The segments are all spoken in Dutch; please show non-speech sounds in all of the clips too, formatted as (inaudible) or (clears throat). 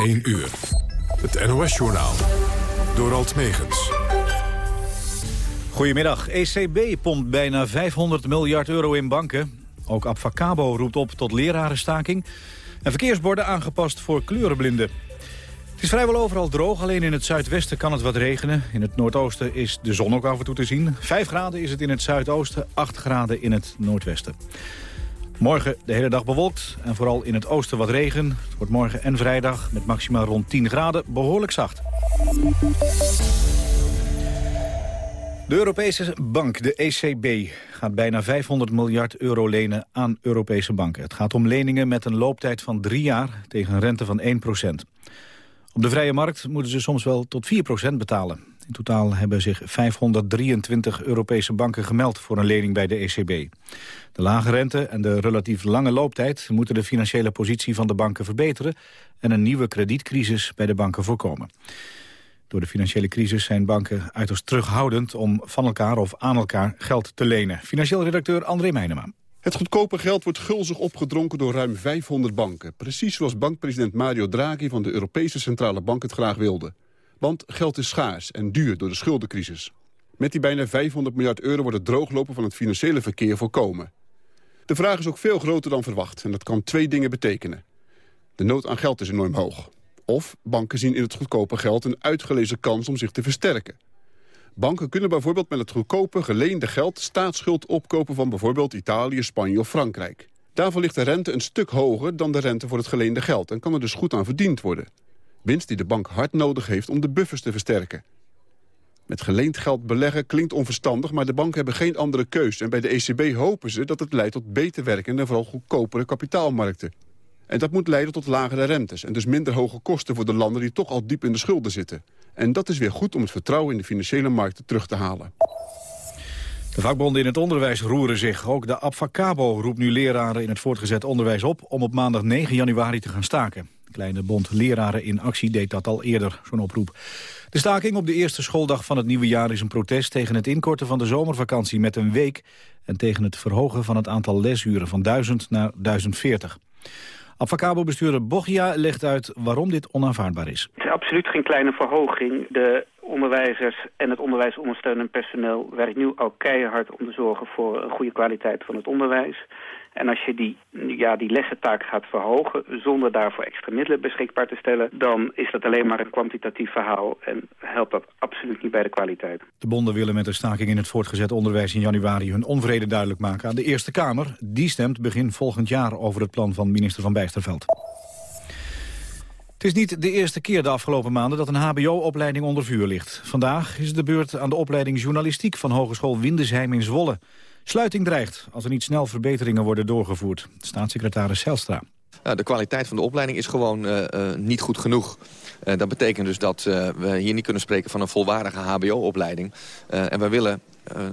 1 uur. Het NOS-journaal. Door Alt Megens. Goedemiddag. ECB pompt bijna 500 miljard euro in banken. Ook Abfacabo roept op tot lerarenstaking. En verkeersborden aangepast voor kleurenblinden. Het is vrijwel overal droog, alleen in het zuidwesten kan het wat regenen. In het noordoosten is de zon ook af en toe te zien. 5 graden is het in het zuidoosten, 8 graden in het noordwesten. Morgen de hele dag bewolkt en vooral in het oosten wat regen. Het wordt morgen en vrijdag met maximaal rond 10 graden behoorlijk zacht. De Europese bank, de ECB, gaat bijna 500 miljard euro lenen aan Europese banken. Het gaat om leningen met een looptijd van drie jaar tegen een rente van 1 procent. Op de vrije markt moeten ze soms wel tot 4 procent betalen. In totaal hebben zich 523 Europese banken gemeld voor een lening bij de ECB. De lage rente en de relatief lange looptijd moeten de financiële positie van de banken verbeteren en een nieuwe kredietcrisis bij de banken voorkomen. Door de financiële crisis zijn banken uiterst terughoudend om van elkaar of aan elkaar geld te lenen. Financieel redacteur André Meijnema. Het goedkope geld wordt gulzig opgedronken door ruim 500 banken. Precies zoals bankpresident Mario Draghi van de Europese Centrale Bank het graag wilde. Want geld is schaars en duur door de schuldencrisis. Met die bijna 500 miljard euro wordt het drooglopen van het financiële verkeer voorkomen. De vraag is ook veel groter dan verwacht en dat kan twee dingen betekenen. De nood aan geld is enorm hoog. Of banken zien in het goedkope geld een uitgelezen kans om zich te versterken. Banken kunnen bijvoorbeeld met het goedkope geleende geld staatsschuld opkopen van bijvoorbeeld Italië, Spanje of Frankrijk. Daarvoor ligt de rente een stuk hoger dan de rente voor het geleende geld en kan er dus goed aan verdiend worden. Winst die de bank hard nodig heeft om de buffers te versterken. Met geleend geld beleggen klinkt onverstandig, maar de banken hebben geen andere keus. En bij de ECB hopen ze dat het leidt tot beter werkende en vooral goedkopere kapitaalmarkten. En dat moet leiden tot lagere rentes en dus minder hoge kosten voor de landen die toch al diep in de schulden zitten. En dat is weer goed om het vertrouwen in de financiële markten terug te halen. De vakbonden in het onderwijs roeren zich. Ook de Abfacabo roept nu leraren in het voortgezet onderwijs op... om op maandag 9 januari te gaan staken. Kleine bond Leraren in Actie deed dat al eerder, zo'n oproep. De staking op de eerste schooldag van het nieuwe jaar is een protest... tegen het inkorten van de zomervakantie met een week... en tegen het verhogen van het aantal lesuren van 1000 naar 1040. Avacabo-bestuurder Bogia legt uit waarom dit onaanvaardbaar is. Het is absoluut geen kleine verhoging. De onderwijzers en het onderwijsondersteunend personeel werkt nu al keihard om te zorgen voor een goede kwaliteit van het onderwijs. En als je die, ja, die lessentaak gaat verhogen zonder daarvoor extra middelen beschikbaar te stellen... dan is dat alleen maar een kwantitatief verhaal en helpt dat absoluut niet bij de kwaliteit. De bonden willen met de staking in het voortgezet onderwijs in januari hun onvrede duidelijk maken aan de Eerste Kamer. Die stemt begin volgend jaar over het plan van minister Van Bijsterveld. Het is niet de eerste keer de afgelopen maanden dat een hbo-opleiding onder vuur ligt. Vandaag is het de beurt aan de opleiding journalistiek van Hogeschool Windesheim in Zwolle. Sluiting dreigt als er niet snel verbeteringen worden doorgevoerd. Staatssecretaris Zelstra. Nou, de kwaliteit van de opleiding is gewoon uh, uh, niet goed genoeg. Uh, dat betekent dus dat we hier niet kunnen spreken van een volwaardige hbo-opleiding. en we willen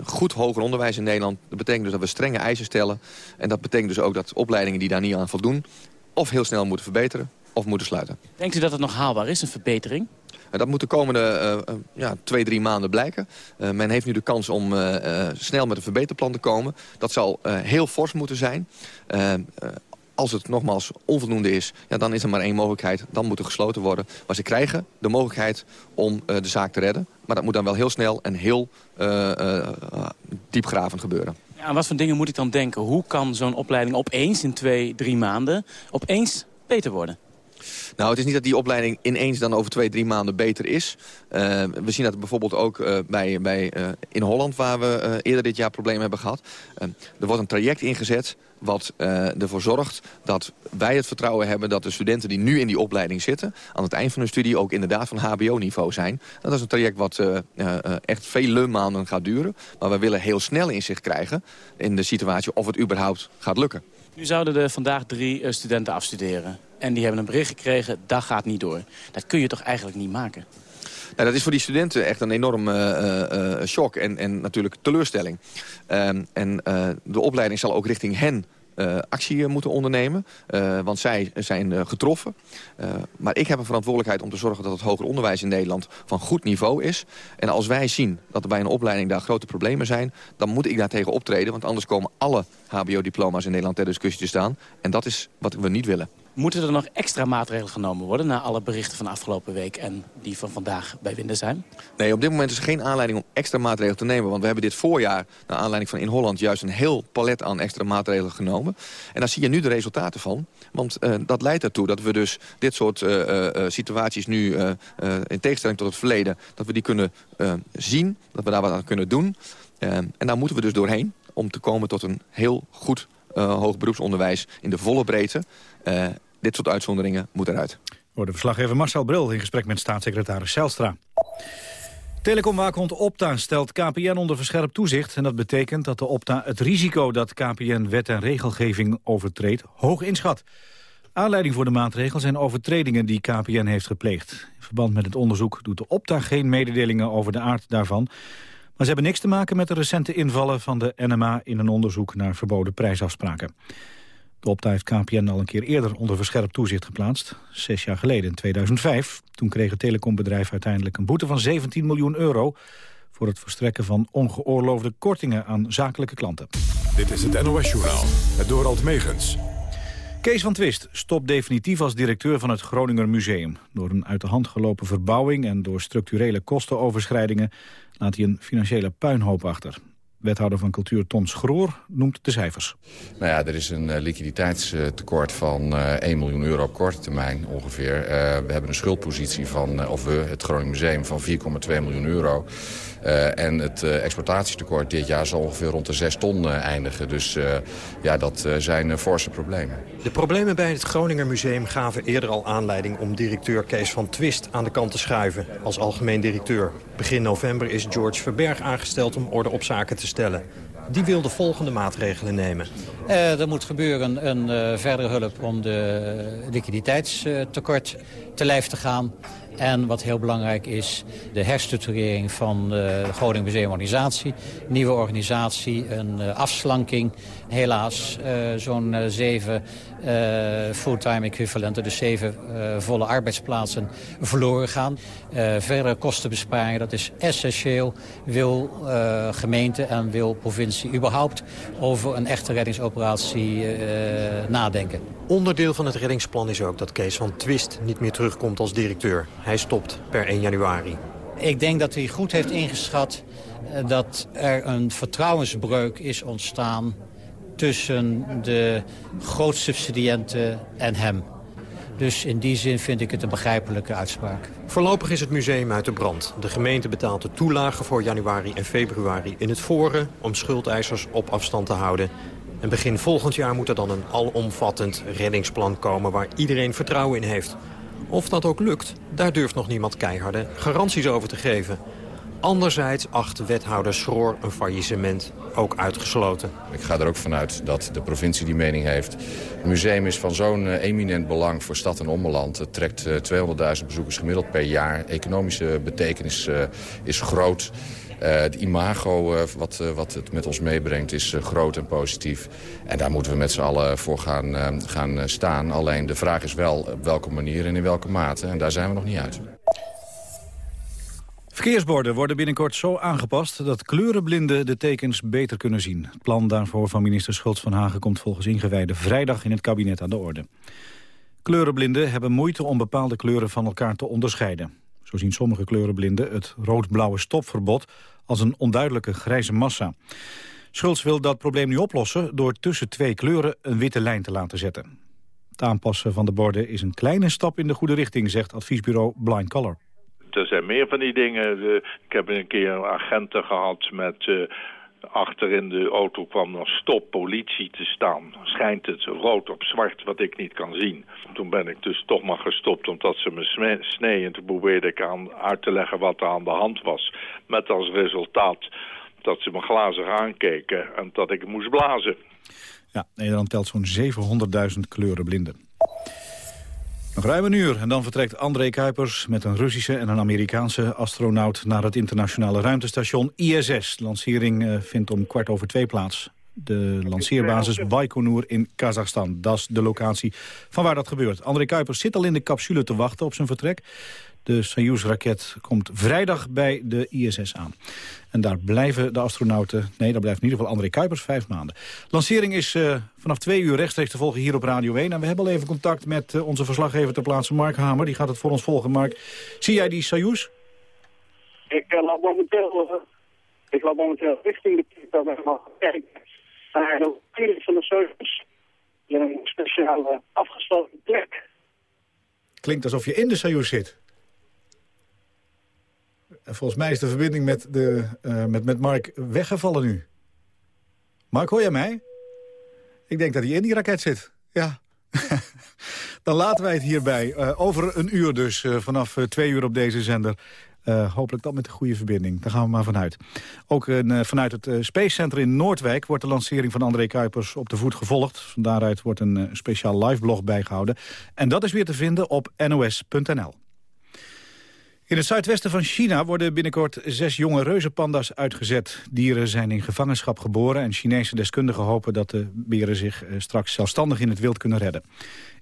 goed hoger onderwijs in Nederland. Dat betekent dus dat we strenge eisen stellen. En dat betekent dus ook dat opleidingen die daar niet aan voldoen... of heel snel moeten verbeteren of moeten sluiten. Denkt u dat het nog haalbaar is, een verbetering? Dat moet de komende uh, ja, twee, drie maanden blijken. Uh, men heeft nu de kans om snel met een verbeterplan te komen. Dat zal heel fors moeten zijn. als het nogmaals onvoldoende is, ja, dan is er maar één mogelijkheid. Dan moet er gesloten worden. Maar ze krijgen de mogelijkheid om de zaak te redden. Maar dat moet dan wel heel snel en heel diepgravend gebeuren. Ja, aan wat voor dingen moet ik dan denken? Hoe kan zo'n opleiding opeens in twee, drie maanden opeens beter worden? Nou, het is niet dat die opleiding ineens dan over twee, drie maanden beter is. Uh, we zien dat bijvoorbeeld ook uh, bij, bij, uh, in Holland, waar we eerder dit jaar problemen hebben gehad. er wordt een traject ingezet wat ervoor zorgt dat wij het vertrouwen hebben... dat de studenten die nu in die opleiding zitten... aan het eind van hun studie ook inderdaad van hbo-niveau zijn. Dat is een traject wat echt vele maanden gaat duren. Maar we willen heel snel inzicht krijgen in de situatie of het überhaupt gaat lukken. Nu zouden er vandaag drie studenten afstuderen. En die hebben een bericht gekregen, dat gaat niet door. Dat kun je toch eigenlijk niet maken? Nou, dat is voor die studenten echt een enorme uh, uh, shock en, en natuurlijk teleurstelling. Uh, en de opleiding zal ook richting hen actie moeten ondernemen. want zij zijn getroffen. maar ik heb een verantwoordelijkheid om te zorgen dat het hoger onderwijs in Nederland van goed niveau is. En als wij zien dat er bij een opleiding daar grote problemen zijn... dan moet ik daartegen optreden. Want anders komen alle hbo-diploma's in Nederland ter discussie te staan. En dat is wat we niet willen. Moeten er nog extra maatregelen genomen worden... na alle berichten van afgelopen week en die van vandaag bij zijn? Nee, op dit moment is er geen aanleiding om extra maatregelen te nemen. Want we hebben dit voorjaar, naar aanleiding van in Holland... juist een heel palet aan extra maatregelen genomen. En daar zie je nu de resultaten van. Want uh, dat leidt ertoe dat we dus dit soort uh, uh, situaties nu... in tegenstelling tot het verleden, dat we die kunnen zien. Dat we daar wat aan kunnen doen. en daar moeten we dus doorheen om te komen tot een heel goed hoog beroepsonderwijs... in de volle breedte dit soort uitzonderingen moet eruit. Hoorde verslaggever Marcel Bril in gesprek met staatssecretaris Zijlstra. Telecomwaakhond Opta stelt KPN onder verscherpt toezicht. En dat betekent dat de Opta het risico dat KPN wet en regelgeving overtreedt hoog inschat. Aanleiding voor de maatregel zijn overtredingen die KPN heeft gepleegd. In verband met het onderzoek doet de Opta geen mededelingen over de aard daarvan. Maar ze hebben niks te maken met de recente invallen van de NMA in een onderzoek naar verboden prijsafspraken. De Opta heeft KPN al een keer eerder onder verscherpt toezicht geplaatst. Zes jaar geleden, in 2005. Toen kreeg het telecombedrijf uiteindelijk een boete van 17 miljoen euro... voor het verstrekken van ongeoorloofde kortingen aan zakelijke klanten. Dit is het NOS-journaal, het Dorald Megens. Kees van Twist stopt definitief als directeur van het Groninger Museum. Door een uit de hand gelopen verbouwing en door structurele kostenoverschrijdingen... laat hij een financiële puinhoop achter. Wethouder van Cultuur Ton Schroor noemt de cijfers. Nou ja, er is een uh, liquiditeitstekort van uh, eh, 1 miljoen euro op korte termijn ongeveer. Uh, we hebben een schuldpositie van, of we, het Groningen Museum, van 4,2 miljoen euro. En het exportatietekort dit jaar zal ongeveer rond de 6 ton eindigen. Dus ja, dat zijn forse problemen. De problemen bij het Groninger Museum gaven eerder al aanleiding... om directeur Kees van Twist aan de kant te schuiven als algemeen directeur. Begin november is George Verberg aangesteld om orde op zaken te stellen. Die wil de volgende maatregelen nemen. Uh, er moet gebeuren een uh, verdere hulp om de liquiditeitstekort te lijf te gaan. En wat heel belangrijk is, de herstructurering van de Groningen Museumorganisatie. Nieuwe organisatie, een uh, afslanking. Helaas uh, zo'n uh, zeven fulltime equivalenten, dus zeven volle arbeidsplaatsen verloren gaan. verdere kostenbesparingen, dat is essentieel. Wil gemeente en wil provincie überhaupt over een echte reddingsoperatie nadenken. Onderdeel van het reddingsplan is ook dat Kees van Twist niet meer terugkomt als directeur. Hij stopt per 1 januari. Ik denk dat hij goed heeft ingeschat eh, dat er een vertrouwensbreuk is ontstaan tussen de grootsubsidiënten en hem. Dus in die zin vind ik het een begrijpelijke uitspraak. Voorlopig is het museum uit de brand. De gemeente betaalt de toelage voor januari en februari in het forum... om schuldeisers op afstand te houden. En begin volgend jaar moet er dan een alomvattend reddingsplan komen... waar iedereen vertrouwen in heeft. Of dat ook lukt, daar durft nog niemand keiharde garanties over te geven. Anderzijds acht wethouder Schroor een faillissement ook uitgesloten. Ik ga er ook vanuit dat de provincie die mening heeft. Het museum is van zo'n eh, eminent belang voor stad en ommeland. Het trekt 200.000 eh, bezoekers gemiddeld per jaar. Economische betekenis uh, is groot. Het imago wat, wat het met ons meebrengt is groot en positief. En daar moeten we met z'n allen voor gaan, gaan staan. Alleen de vraag is wel op welke manier en in welke mate. En daar zijn we nog niet uit. Verkeersborden worden binnenkort zo aangepast dat kleurenblinden de tekens beter kunnen zien. Het plan daarvoor van minister Schultz van Hagen komt volgens ingewijden vrijdag in het kabinet aan de orde. Kleurenblinden hebben moeite om bepaalde kleuren van elkaar te onderscheiden. Zo zien sommige kleurenblinden het rood-blauwe stopverbod als een onduidelijke grijze massa. Schultz wil dat probleem nu oplossen door tussen twee kleuren een witte lijn te laten zetten. Het aanpassen van de borden is een kleine stap in de goede richting, zegt adviesbureau Blind Color. Er zijn meer van die dingen. Ik heb een keer agenten gehad met uh, achter in de auto kwam dan stop politie te staan. Schijnt het rood op zwart wat ik niet kan zien. Toen ben ik dus toch maar gestopt omdat ze me snee. En toen probeerde ik aan, uit te leggen wat er aan de hand was. Met als resultaat dat ze me glazig aankeken en dat ik moest blazen. Ja, Nederland telt zo'n 700.000 kleurenblinden. Ruim een uur en dan vertrekt André Kuipers met een Russische en een Amerikaanse astronaut naar het internationale ruimtestation ISS. De lancering eh, vindt om kwart over twee plaats. de lanceerbasis Baikonur in Kazachstan. Dat is de locatie van waar dat gebeurt. André Kuipers zit al in de capsule te wachten op zijn vertrek. De Soyuz-raket komt vrijdag bij de ISS aan. En daar blijven de astronauten, nee, daar blijft in ieder geval André Kuipers vijf maanden. Lancering is uh, vanaf twee uur rechtstreeks te volgen hier op Radio 1. En we hebben al even contact met uh, onze verslaggever ter plaatse, Mark Hamer. Die gaat het voor ons volgen. Mark, zie jij die Soyuz? Ik uh, loop momenteel, ik loop momenteel richting de plek waar we mogen kijken. Naar de van de Soyuz. In een speciale afgesloten plek. Klinkt alsof je in de Soyuz zit. Volgens mij is de verbinding met, de, uh, met, met Mark weggevallen nu. Mark, hoor jij mij? Ik denk dat hij in die raket zit. Ja. (laughs) Dan laten wij het hierbij. Uh, over een uur dus, uh, vanaf twee uur op deze zender. hopelijk dat met een goede verbinding. Daar gaan we maar vanuit. Ook vanuit het Space Center in Noordwijk... wordt de lancering van André Kuipers op de voet gevolgd. Van daaruit wordt een speciaal live blog bijgehouden. En dat is weer te vinden op nos.nl. In het zuidwesten van China worden binnenkort zes jonge reuzenpanda's uitgezet. Dieren zijn in gevangenschap geboren en Chinese deskundigen hopen dat de beren zich eh, straks zelfstandig in het wild kunnen redden.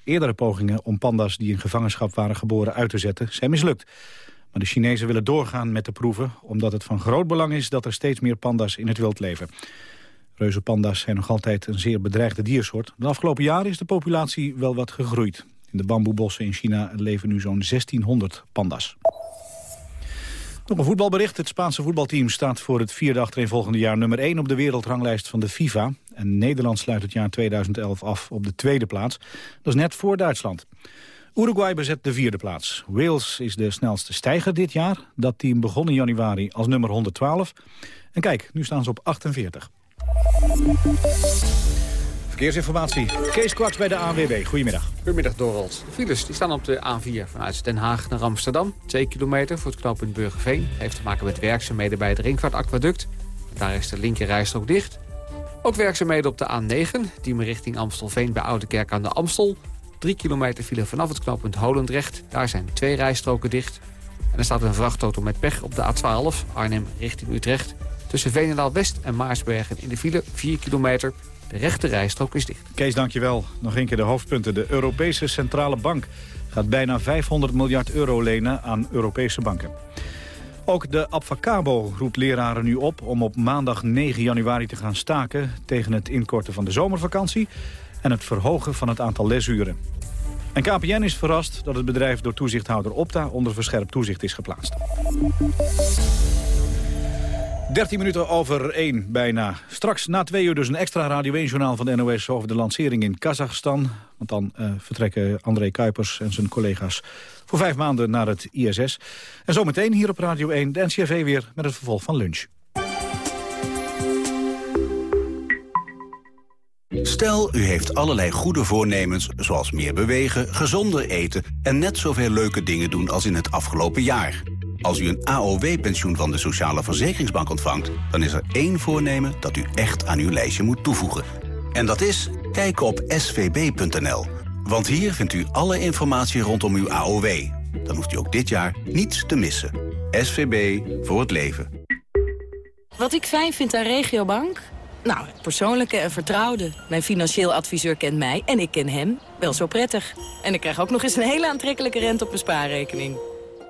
Eerdere pogingen om panda's die in gevangenschap waren geboren uit te zetten zijn mislukt. Maar de Chinezen willen doorgaan met de proeven omdat het van groot belang is dat er steeds meer panda's in het wild leven. Reuzenpanda's zijn nog altijd een zeer bedreigde diersoort. De afgelopen jaren is de populatie wel wat gegroeid. In de bamboebossen in China leven nu zo'n 1600 panda's. Nog een voetbalbericht. Het Spaanse voetbalteam staat voor het vierde volgende jaar nummer 1 op de wereldranglijst van de FIFA. En Nederland sluit het jaar 2011 af op de tweede plaats. Dat is net voor Duitsland. Uruguay bezet de vierde plaats. Wales is de snelste stijger dit jaar. Dat team begon in januari als nummer 112. En kijk, nu staan ze op 48. Verkeersinformatie. Kees Kwaks bij de ANWB. Goedemiddag. Goedemiddag, Dorald. De files die staan op de A4 vanuit Den Haag naar Amsterdam. 2 kilometer voor het knooppunt Burgerveen. Heeft te maken met werkzaamheden bij het Ringvaartaquaduct. Daar is de linkerrijstrook dicht. Ook werkzaamheden op de A9, die me richting Amstelveen bij Oudekerk aan de Amstel. 3 kilometer file vanaf het knooppunt Holendrecht. Daar zijn twee rijstroken dicht. En er staat een vrachtauto met pech op de A12, Arnhem richting Utrecht. Tussen Veenendaal West en Maarsbergen in de file 4 kilometer. De rechte rijstrook is dicht. Kees, dankjewel. Nog een keer de hoofdpunten. De Europese Centrale Bank gaat bijna 500 miljard euro lenen aan Europese banken. Ook de Abfacabo roept leraren nu op om op maandag 9 januari te gaan staken... tegen het inkorten van de zomervakantie en het verhogen van het aantal lesuren. En KPN is verrast dat het bedrijf door toezichthouder Opta onder verscherpt toezicht is geplaatst. 13 minuten over 1 bijna. Straks na twee uur dus een extra Radio 1-journaal van de NOS... over de lancering in Kazachstan. Want dan uh, vertrekken André Kuipers en zijn collega's... voor vijf maanden naar het ISS. En zometeen hier op Radio 1 de NCRV weer met het vervolg van lunch. Stel, u heeft allerlei goede voornemens, zoals meer bewegen, gezonder eten... en net zoveel leuke dingen doen als in het afgelopen jaar... Als u een AOW-pensioen van de Sociale Verzekeringsbank ontvangt... dan is er één voornemen dat u echt aan uw lijstje moet toevoegen. En dat is kijken op svb.nl. Want hier vindt u alle informatie rondom uw AOW. Dan hoeft u ook dit jaar niets te missen. SVB voor het leven. Wat ik fijn vind aan Regiobank? Nou, het persoonlijke en vertrouwde. Mijn financieel adviseur kent mij en ik ken hem wel zo prettig. En ik krijg ook nog eens een hele aantrekkelijke rente op mijn spaarrekening.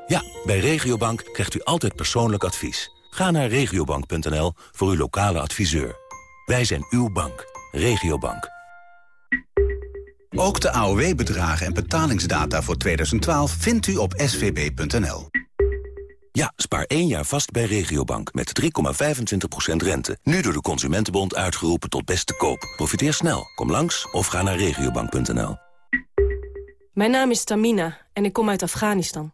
Ja, bij Regiobank krijgt u altijd persoonlijk advies. Ga naar regiobank.nl voor uw lokale adviseur. Wij zijn uw bank. Regiobank. Ook de AOW-bedragen en betalingsdata voor 2012 vindt u op svb.nl. Ja, spaar één jaar vast bij Regiobank met 3,25% rente. Nu door de Consumentenbond uitgeroepen tot beste koop. Profiteer snel. Kom langs of ga naar regiobank.nl. Mijn naam is Tamina en ik kom uit Afghanistan.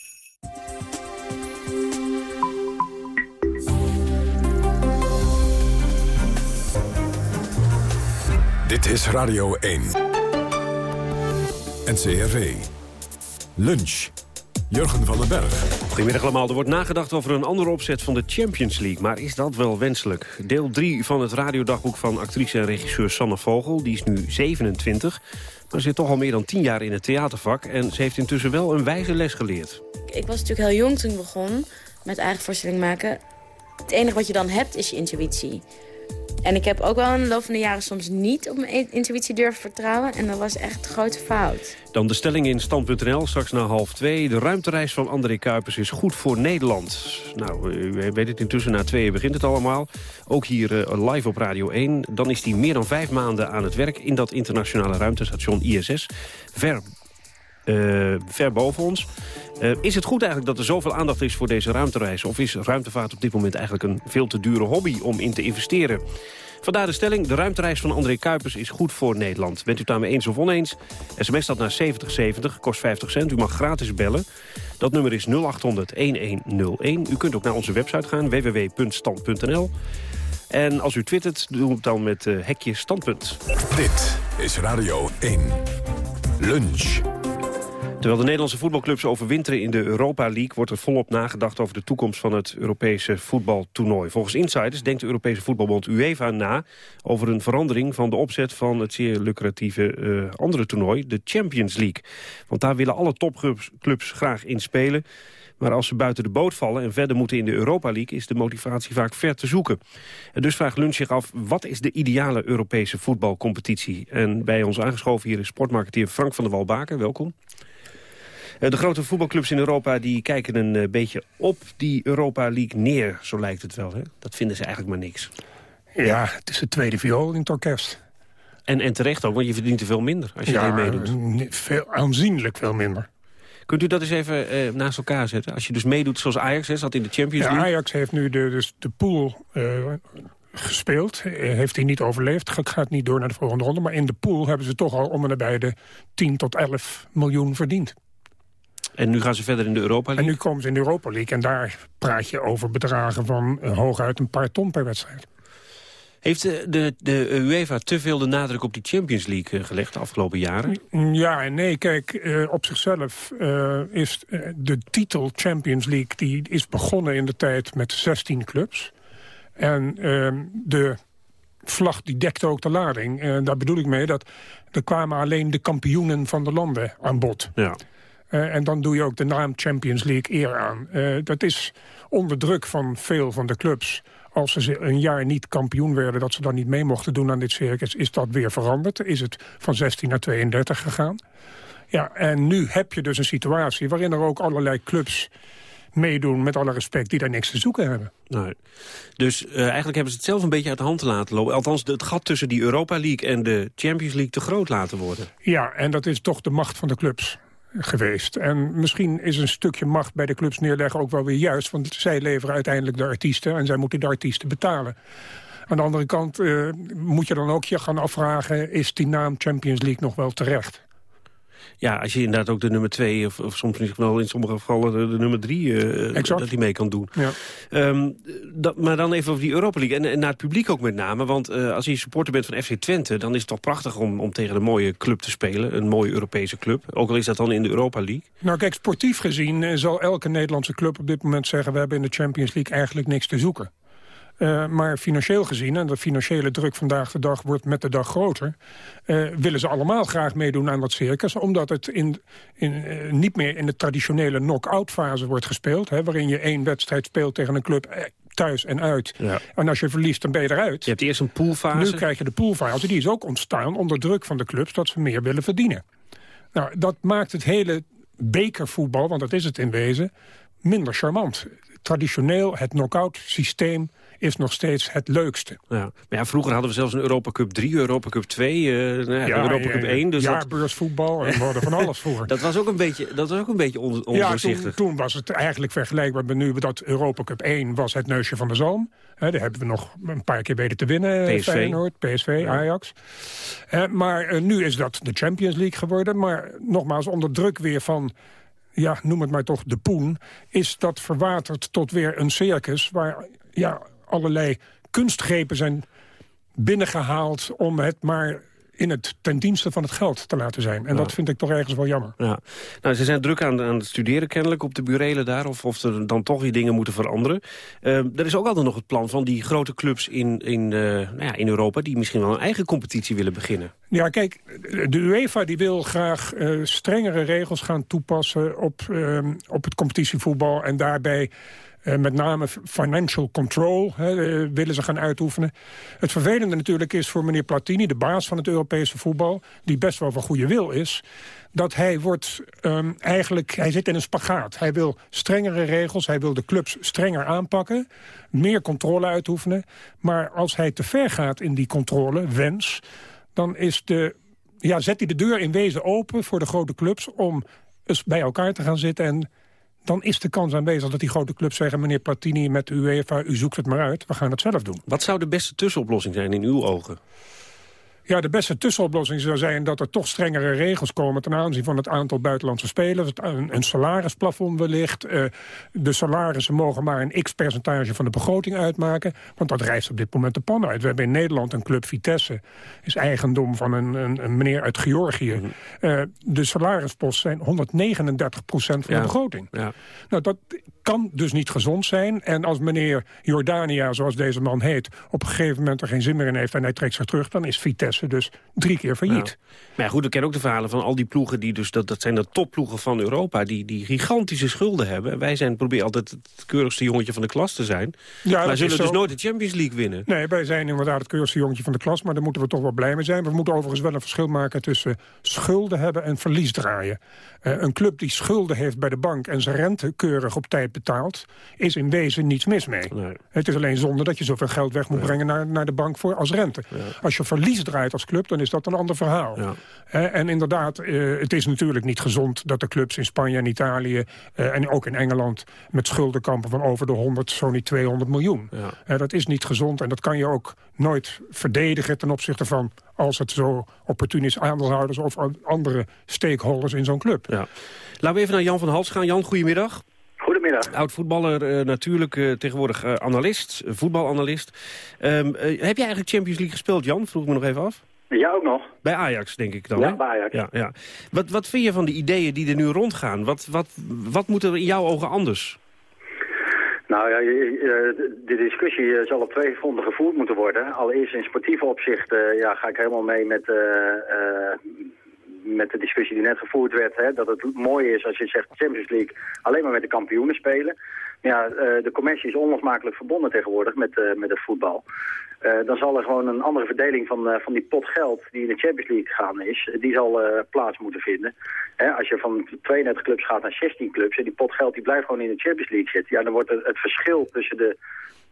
Dit is Radio 1. NCRV. Lunch. Jurgen van den Berg. Goedemiddag allemaal. Er wordt nagedacht over een andere opzet van de Champions League. Maar is dat wel wenselijk? Deel 3 van het radiodagboek van actrice en regisseur Sanne Vogel. Die is nu 27, maar zit toch al meer dan 10 jaar in het theatervak. En ze heeft intussen wel een wijze les geleerd. Ik was natuurlijk heel jong toen ik begon met eigen voorstelling maken. Het enige wat je dan hebt is je intuïtie. En ik heb ook wel in de loop van de jaren soms niet op mijn intuïtie durven vertrouwen. En dat was echt een grote fout. Dan de stelling in stand.nl, straks na half twee. De ruimtereis van André Kuipers is goed voor Nederland. Nou, u weet het intussen, na tweeën begint het allemaal. Ook hier uh, live op Radio 1. Dan is hij meer dan vijf maanden aan het werk in dat internationale ruimtestation ISS. Ver uh, ver boven ons. Uh, is het goed eigenlijk dat er zoveel aandacht is voor deze ruimtereis? Of is ruimtevaart op dit moment eigenlijk een veel te dure hobby om in te investeren? Vandaar de stelling, de ruimtereis van André Kuipers is goed voor Nederland. Bent u daarmee eens of oneens? SMS staat naar 7070, kost 50 cent. U mag gratis bellen. Dat nummer is 0800-1101. U kunt ook naar onze website gaan, www.stand.nl. En als u twittert, doe het dan met uh, hekje standpunt. Dit is Radio 1. Lunch. Terwijl de Nederlandse voetbalclubs overwinteren in de Europa League... wordt er volop nagedacht over de toekomst van het Europese voetbaltoernooi. Volgens insiders denkt de Europese voetbalbond UEFA na... over een verandering van de opzet van het zeer lucratieve uh, andere toernooi... de Champions League. Want daar willen alle topclubs graag in spelen... Maar als ze buiten de boot vallen en verder moeten in de Europa League... is de motivatie vaak ver te zoeken. En dus vraagt Lunch zich af, wat is de ideale Europese voetbalcompetitie? En bij ons aangeschoven hier is sportmarketeer Frank van der Walbaken. Welkom. Eh, de grote voetbalclubs in Europa die kijken een eh, beetje op die Europa League neer. Zo lijkt het wel. Hè? Dat vinden ze eigenlijk maar niks. Ja, het is de tweede viool in het orkest. En, en terecht ook, want je verdient er veel minder als je ja, meedoet. Veel, aanzienlijk veel minder. Kunt u dat eens even eh, naast elkaar zetten? Als je dus meedoet zoals Ajax hè, zat in de Champions League. Ja, Ajax heeft nu de, dus de pool uh, gespeeld. Heeft hij niet overleefd. Gaat niet door naar de volgende ronde. Maar in de pool hebben ze toch al om en nabij de 10 tot 11 miljoen verdiend. En nu gaan ze verder in de Europa League? En nu komen ze in de Europa League. En daar praat je over bedragen van uh, hooguit een paar ton per wedstrijd. Heeft de, de, de UEFA te veel de nadruk op die Champions League uh, gelegd de afgelopen jaren? Ja en nee. Kijk, uh, op zichzelf is de titel Champions League... die is begonnen in de tijd met 16 clubs. En ehm, de vlag die dekte ook de lading. En daar bedoel ik mee dat er kwamen alleen de kampioenen van de landen aan bod. Ja. Uh, en dan doe je ook de naam Champions League eer aan. Uh, dat is onder druk van veel van de clubs. Als ze een jaar niet kampioen werden, dat ze dan niet mee mochten doen aan dit circus... is dat weer veranderd. Is het van 16 naar 32 gegaan. Ja, en nu heb je dus een situatie waarin er ook allerlei clubs meedoen, met alle respect, die daar niks te zoeken hebben. Nee. Dus uh, eigenlijk hebben ze het zelf een beetje uit de hand laten lopen. Althans, het gat tussen die Europa League en de Champions League te groot laten worden. Ja, en dat is toch de macht van de clubs geweest. En misschien is een stukje macht bij de clubs neerleggen ook wel weer juist... want zij leveren uiteindelijk de artiesten en zij moeten de artiesten betalen. Aan de andere kant uh, moet je dan ook je gaan afvragen... is die naam Champions League nog wel terecht? Ja, als je inderdaad ook de nummer twee... of, of soms wel in sommige gevallen de, de nummer drie... Uh, dat mee kan doen. Ja. Um, dat, maar dan even over die Europa League. En, en naar het publiek ook met name. Want uh, als je supporter bent van FC Twente... dan is het toch prachtig om, om tegen een mooie club te spelen. Een mooie Europese club. Ook al is dat dan in de Europa League. Nou kijk, sportief gezien zal elke Nederlandse club op dit moment zeggen... we hebben in de Champions League eigenlijk niks te zoeken. Uh, maar financieel gezien, en de financiële druk vandaag de dag wordt met de dag groter... Uh, willen ze allemaal graag meedoen aan dat circus... omdat het in, in, uh, niet meer in de traditionele knock-out fase wordt gespeeld... Hè, waarin je één wedstrijd speelt tegen een club thuis en uit. Ja. En als je verliest, dan ben je eruit. Je hebt eerst een poolfase. Nu krijg je de poolfase. Die is ook ontstaan onder druk van de clubs... dat ze meer willen verdienen. Nou, dat maakt het hele bekervoetbal, want dat is het in wezen... minder charmant. Traditioneel, het knock-out systeem is nog steeds het leukste. Ja. Maar ja, vroeger hadden we zelfs een Europa Cup 3, Europa Cup 2, uh, nou ja, Europa Cup 1. Dus jaarbeursvoetbal, en we hadden van alles vroeger. (laughs) dat was ook een beetje, dat was ook een beetje on ondoorzichtig. Ja, toen, toen, was het eigenlijk vergelijkbaar met nu dat Europa Cup 1 was het neusje van de zalm. He, daar hebben we nog een paar keer weten te winnen. PSV. Feyenoord, PSV, Ajax. Maar uh, nu is dat de Champions League geworden. Maar nogmaals, onder druk weer van ja, noem het maar toch de poen... is dat verwaterd tot weer een circus... waar ja, allerlei kunstgrepen zijn binnengehaald... om het maar in het ten dienste van het geld te laten zijn. En Ja. dat vind ik toch ergens wel jammer. Ja. Nou, ze zijn druk aan, aan het studeren kennelijk op de burelen daar... of, of er dan toch weer dingen moeten veranderen. Eh, er is ook altijd nog het plan van die grote clubs in, in, eh, nou ja, in Europa... die misschien wel een eigen competitie willen beginnen. Ja, kijk, de UEFA die wil graag eh, strengere regels gaan toepassen op, op het competitievoetbal. En daarbij met name financial control hè, eh, willen ze gaan uitoefenen. Het vervelende natuurlijk is voor meneer Platini, de baas van het Europese voetbal... die best wel van goede wil is dat hij wordt ehm, eigenlijk, hij zit in een spagaat. Hij wil strengere regels, hij wil de clubs strenger aanpakken, meer controle uitoefenen. Maar als hij te ver gaat in die controle, wens, dan is de, ja, zet hij de deur in wezen open voor de grote clubs om eens bij elkaar te gaan zitten en dan is de kans aanwezig dat die grote clubs zeggen... meneer Platini met de UEFA, u zoekt het maar uit, we gaan het zelf doen. Wat zou de beste tussenoplossing zijn in uw ogen? Ja, de beste tussenoplossing zou zijn dat er toch strengere regels komen... ten aanzien van het aantal buitenlandse spelers. Een, een salarisplafond wellicht. eh, de salarissen mogen maar een x-percentage van de begroting uitmaken. Want dat rijst op dit moment de pan uit. We hebben in Nederland een club Vitesse. is eigendom van een, een, een meneer uit Georgië. Mhm. Eh, de salarisposten zijn 139 procent van Ja. de begroting. Ja. Nou, dat kan dus niet gezond zijn. En als meneer Jordania, zoals deze man heet... op een gegeven moment er geen zin meer in heeft en hij trekt zich terug... dan is Vitesse dus drie keer failliet. Ja. Maar goed, ik ken ook de verhalen van al die ploegen... die dus, dat, dat zijn de topploegen van Europa... die, die gigantische schulden hebben. En wij zijn, proberen altijd het keurigste jongetje van de klas te zijn. Ja, maar zullen dus zo. nooit de Champions League winnen. Nee, wij zijn inderdaad het keurigste jongetje van de klas... maar daar moeten we toch wel blij mee zijn. We moeten overigens wel een verschil maken tussen schulden hebben en verlies draaien. Eh, een club die schulden heeft bij de bank en zijn rente keurig op tijd betaalt... is in wezen niets mis mee. Het is alleen zonde dat je zoveel geld weg moet brengen naar, naar de bank voor als rente. Als je verlies draait als club, dan is dat een ander verhaal. Eh, en inderdaad, eh, het is natuurlijk niet gezond dat de clubs in Spanje en Italië... eh, en ook in Engeland met schulden kampen van over de 100, zo niet 200 miljoen. Eh, dat is niet gezond en dat kan je ook nooit verdedigen ten opzichte van... als het zo opportun is aandeelhouders of an- andere stakeholders in zo'n club. Ja. Laten we even naar Jan van Hals gaan. Jan, goedemiddag. Goedemiddag. Oud-voetballer, eh, natuurlijk eh, tegenwoordig eh, analist, voetbalanalist. Ehm, eh, heb jij eigenlijk Champions League gespeeld, Jan? Vroeg me nog even af. Ja, ook nog. Bij Ajax, denk ik dan, Ja, hè? bij Ajax. Ja, ja. Wat, wat vind je van die ideeën die er nu rondgaan? Wat, wat, wat moet er in jouw ogen anders? Nou ja, de discussie zal op twee fronten gevoerd moeten worden. Allereerst in sportieve opzicht ja, ga ik helemaal mee met, met de discussie die net gevoerd werd. Hè, dat het mooi is als je zegt Champions League alleen maar met de kampioenen spelen. Ja, eh, de commercie is onlosmakelijk verbonden tegenwoordig met, eh, met het voetbal. Eh, dan zal er gewoon een andere verdeling van, van die pot geld die in de Champions League gaan is, die zal plaats moeten vinden. Hè, als je van 32 clubs gaat naar 16 clubs, en die pot geld die blijft gewoon in de Champions League zitten, ja, dan wordt het, het verschil tussen de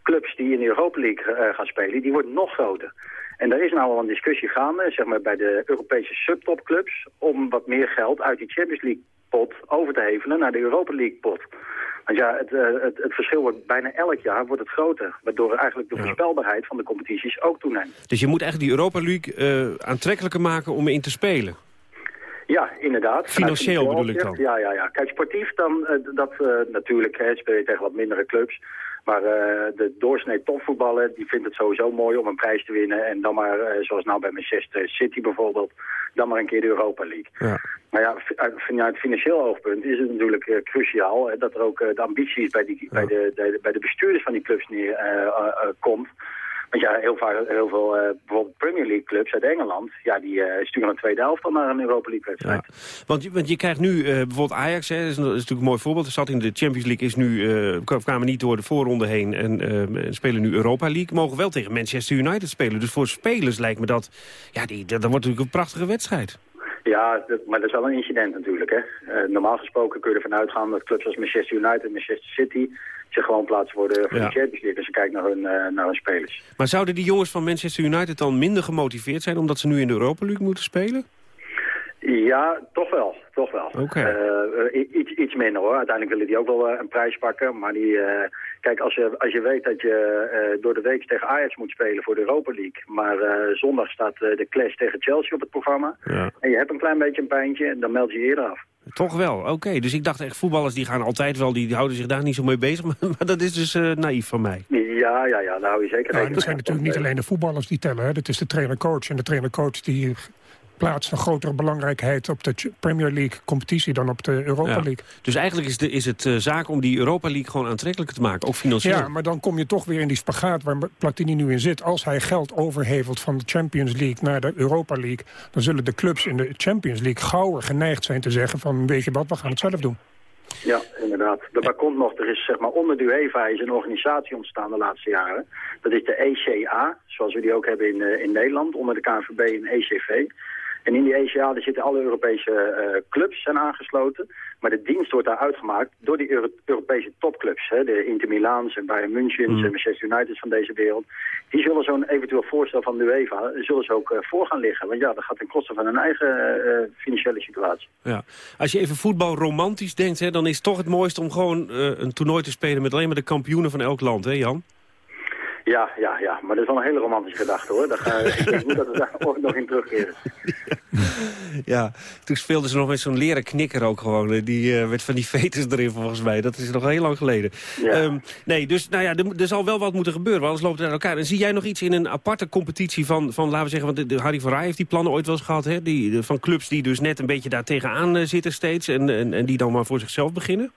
clubs die in de Europa League gaan spelen, die wordt nog groter. En daar is nou al een discussie gaande, zeg maar bij de Europese subtopclubs, om wat meer geld uit die Champions League pot over te hevelen naar de Europa League pot. Want ja, het, eh, het, het verschil wordt bijna elk jaar wordt het groter. Waardoor eigenlijk de voorspelbaarheid van de competities ook toeneemt. Dus je moet eigenlijk die Europa League eh, aantrekkelijker maken om in te spelen. Ja, inderdaad. Financieel bedoel ik dan. Ja, ja, ja. Kijk, sportief dan, eh, dat natuurlijk, hè, speel je tegen wat mindere clubs. Maar eh, de doorsnee topvoetballer, die vindt het sowieso mooi om een prijs te winnen. En dan maar, eh, zoals nou bij Manchester City bijvoorbeeld, dan maar een keer de Europa League. Ja. Maar ja, vanuit financieel oogpunt is het natuurlijk eh, cruciaal dat er ook de ambities bij, die, bij, de, de- bij de bestuurders van die clubs neer, komt. Want ja, heel, vaak, heel veel eh, bijvoorbeeld Premier League clubs uit Engeland, ja, die eh, sturen een tweede helft dan naar een Europa League wedstrijd. Want, want je krijgt nu eh, bijvoorbeeld Ajax, hè, dat, is, is natuurlijk een mooi voorbeeld. Er zat in de Champions League, is nu, kwam- kwamen niet door de voorronde heen en spelen nu Europa League. Mogen wel tegen Manchester United spelen. Dus voor spelers lijkt me dat, ja, die, dat, dat wordt natuurlijk een prachtige wedstrijd. Ja, maar dat is wel een incident natuurlijk. Hè. Eh, normaal gesproken kun je ervan uitgaan dat clubs als Manchester United en Manchester City... zich gewoon plaatsen voor de, voor Ja. de Champions League als je kijkt naar hun, eh, naar hun spelers. Maar zouden die jongens van Manchester United dan minder gemotiveerd zijn... omdat ze nu in de Europa League moeten spelen? Ja, toch wel. Toch wel. Eh, i- iets, iets minder hoor. Uiteindelijk willen die ook wel eh, een prijs pakken. Maar die, eh, kijk, als je, als je weet dat je eh, door de week tegen Ajax moet spelen voor de Europa League. Maar eh, zondag staat eh, de clash tegen Chelsea op het programma. Ja. En je hebt een klein beetje een pijntje, dan meld je je eerder af. Toch wel, oké. Dus ik dacht echt, voetballers die gaan altijd wel... die houden zich daar niet zo mee bezig. (laughs) Maar, maar dat is dus eh, naïef van mij. Ja, ja, ja, daar hou je zeker Ja, en het zijn natuurlijk niet alleen de voetballers die tellen. Hè. Dat is de trainer-coach. En de trainer-coach die plaatst een grotere belangrijkheid op de Premier League competitie dan op de Europa Ja. League. Dus eigenlijk is, de, is het eh, zaak om die Europa League gewoon aantrekkelijker te maken. Ook financieel. Ja, maar dan kom je toch weer in die spagaat waar Platini nu in zit. Als hij geld overhevelt van de Champions League naar de Europa League... dan zullen de clubs in de Champions League gauwer geneigd zijn te zeggen van... weet je wat, we gaan het zelf doen. Ja, inderdaad. Daarbij komt nog, er is zeg maar onder de UEFA is een organisatie ontstaan de laatste jaren. Dat is de ECA, zoals we die ook hebben in, eh, in Nederland, onder de KNVB en ECV. En in die ECA daar zitten alle Europese eh, clubs zijn aangesloten. Maar de dienst wordt daar uitgemaakt door die Euro- Europese topclubs. Hè, de Inter Milaans en Bayern München en Manchester United van deze wereld. Die zullen zo'n eventueel voorstel van de UEFA zullen ze ook eh, voor gaan liggen. Want ja, dat gaat ten koste van hun eigen eh, financiële situatie. Ja. Als je even voetbal romantisch denkt, hè, dan is het toch het mooiste om gewoon eh, een toernooi te spelen met alleen maar de kampioenen van elk land, hè Jan? Ja, ja, ja. Maar dat is wel een hele romantische gedachte hoor. Daar ga, (laughs) ik denk niet dat we daar ooit nog in terugkeren. (laughs) Ja, toen speelden ze nog met zo'n leren knikker ook gewoon. Die eh, met van die veters erin volgens mij. Dat is nog heel lang geleden. Ja. Ehm, nee, dus nou ja, er, er zal wel wat moeten gebeuren. Want anders loopt het uit elkaar. En zie jij nog iets in een aparte competitie van, van laten we zeggen... want de, de Harry van Rij heeft die plannen ooit wel eens gehad. Hè? Die, de- van clubs die dus net een beetje daar tegenaan eh, zitten steeds. En, en, en die dan maar voor zichzelf beginnen.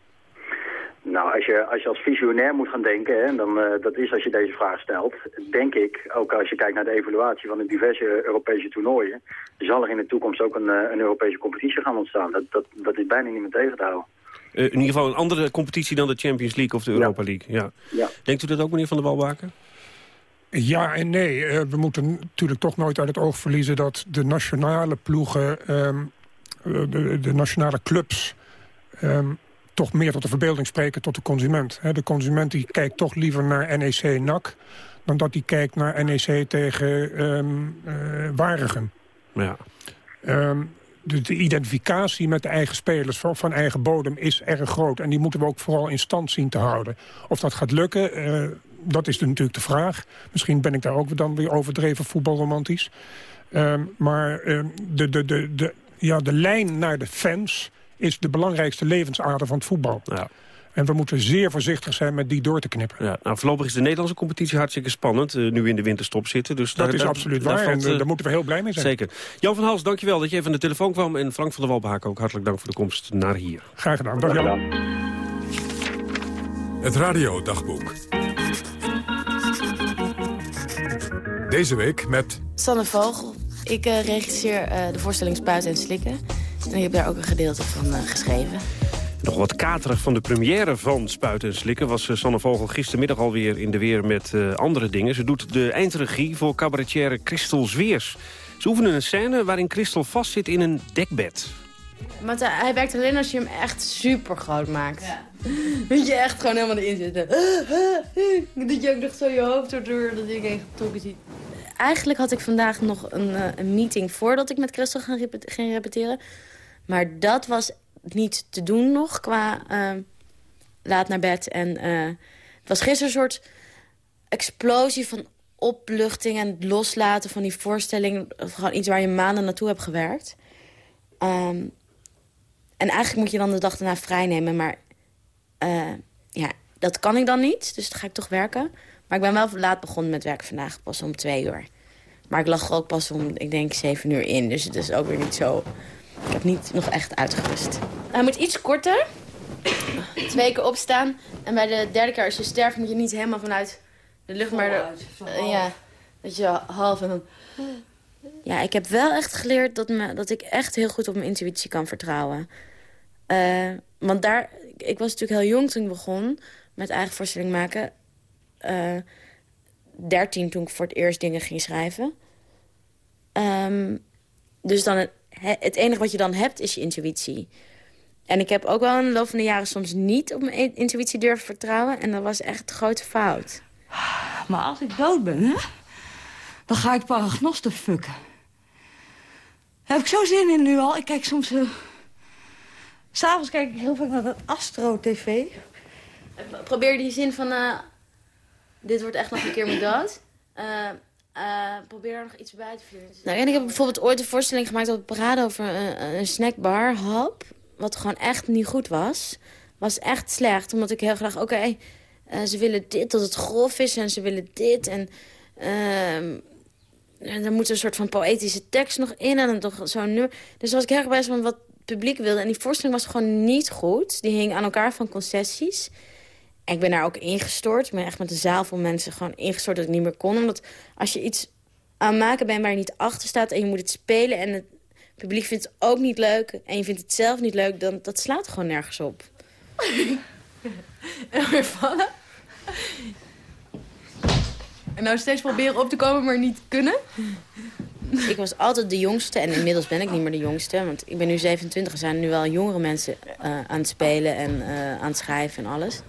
Nou, als je, als je als visionair moet gaan denken, hè, dan, eh, dat is als je deze vraag stelt, denk ik, ook als je kijkt naar de evaluatie van de diverse Europese toernooien, zal er in de toekomst ook een, eh, een Europese competitie gaan ontstaan. Dat, dat, dat is bijna niet meer tegen te houden. Eh, in ieder geval een andere competitie dan de Champions League of de Europa League. Ja. Ja. Denkt u dat ook, meneer Van der Walbaken? Ja en nee. Eh, we moeten natuurlijk toch nooit uit het oog verliezen... dat de nationale ploegen, ehm, eh, de, de nationale clubs... ehm, toch meer tot de verbeelding spreken tot de consument. De consument die kijkt toch liever naar NEC-NAC... dan dat hij kijkt naar NEC tegen eh, Waregem. Ja. Ehm, de, de identificatie met de eigen spelers van, van eigen bodem is erg groot. En die moeten we ook vooral in stand zien te houden. Of dat gaat lukken, eh, dat is natuurlijk de vraag. Misschien ben ik daar ook dan weer overdreven voetbalromantisch. Ehm, maar de, de, de, de, ja, de lijn naar de fans is de belangrijkste levensader van het voetbal. Ja. En we moeten zeer voorzichtig zijn met die door te knippen. Ja, nou, voorlopig is de Nederlandse competitie hartstikke spannend. eh, nu we in de winterstop zitten. Dus Dat daar- is daar- absoluut daar waar en valt, eh, eh, daar moeten we heel blij mee zijn. Zeker. Jan van Hals, dankjewel dat je even aan de telefoon kwam. En Frank van der Walbaken ook hartelijk dank voor de komst naar hier. Graag gedaan. Dag Jan. Het radiodagboek. Deze week met Sanne Vogel. Ik regisseer eh, de voorstelling Spuiten en Slikken. En ik heb daar ook een gedeelte van eh, geschreven. Nog wat katerig van de première van Spuiten en Slikken... was eh, Sanne Vogel gistermiddag alweer in de weer met eh, andere dingen. Ze doet de eindregie voor cabaretière Christel Zweers. Ze oefenen een scène waarin Christel vastzit in een dekbed. Want hij, hij werkt alleen als je hem echt super groot maakt. (laughs) Dat je echt gewoon helemaal erin zit. (laughs) Dat je ook nog zo je hoofd door dat ik getrokken ziet. Eigenlijk had ik vandaag nog een, eh, een meeting voordat ik met Christel ging, repet- ging repeteren. Maar dat was niet te doen nog qua eh, laat naar bed. En eh, het was gisteren een soort explosie van opluchting en het loslaten van die voorstelling. Gewoon iets waar je maanden naartoe hebt gewerkt. Ehm, en eigenlijk moet je dan de dag daarna vrij nemen. Maar eh, ja, dat kan ik dan niet. Dus dan ga ik toch werken. Maar ik ben wel laat begonnen met werken vandaag. Pas om twee uur. Maar ik lag ook pas om, ik denk, zeven uur in. Dus het is ook weer niet zo... Ik heb niet nog echt uitgerust. Hij moet iets korter. Twee keer opstaan. En bij de derde keer als je sterft moet je niet helemaal vanuit de lucht. Maar de- ja, dat je half en dan... Ja, ik heb wel echt geleerd dat, me, dat ik echt heel goed op mijn intuïtie kan vertrouwen. Eh, want daar, ik was natuurlijk heel jong toen ik begon met eigen voorstelling maken. Eh 13 toen ik voor het eerst dingen ging schrijven. Ehm, dus dan het, het enige wat je dan hebt is je intuïtie. En ik heb ook wel in de loop van de jaren soms niet op mijn intuïtie durven vertrouwen. En dat was echt een grote fout. Maar als ik dood ben, hè, dan ga ik paragnosten fucken. Daar heb ik zo zin in nu al. Ik kijk soms... Uh... S'avonds kijk ik heel vaak naar dat Astro-tv. Probeer die zin van... Uh, dit wordt echt nog een keer mijn dood. Uh, probeer er nog iets bij te vinden. Nou, en ik heb bijvoorbeeld ooit een voorstelling gemaakt op parade over een, een snackbar, hap. Wat gewoon echt niet goed was. Was echt slecht, omdat ik heel graag... Oké, ze willen dit tot het grof is en ze willen dit. En dan moet er een soort van poëtische tekst nog in en dan toch zo'n nummer. Dus was ik heel erg bij van wat het publiek wilde. En die voorstelling was gewoon niet goed. Die hing aan elkaar van concessies. En ik ben daar ook ingestort. Ik ben echt met een zaal van mensen gewoon ingestort dat ik niet meer kon. Omdat als je iets aan maken bent waar je niet achter staat... en je moet het spelen en het publiek vindt het ook niet leuk... en je vindt het zelf niet leuk, dan dat slaat gewoon nergens op. (laughs) en weer vallen? En nou steeds proberen op te komen, maar niet kunnen? Ik was altijd de jongste en inmiddels ben ik niet meer de jongste. Want ik ben nu 27, er zijn nu wel jongere mensen uh, aan het spelen en uh, aan het schrijven en alles.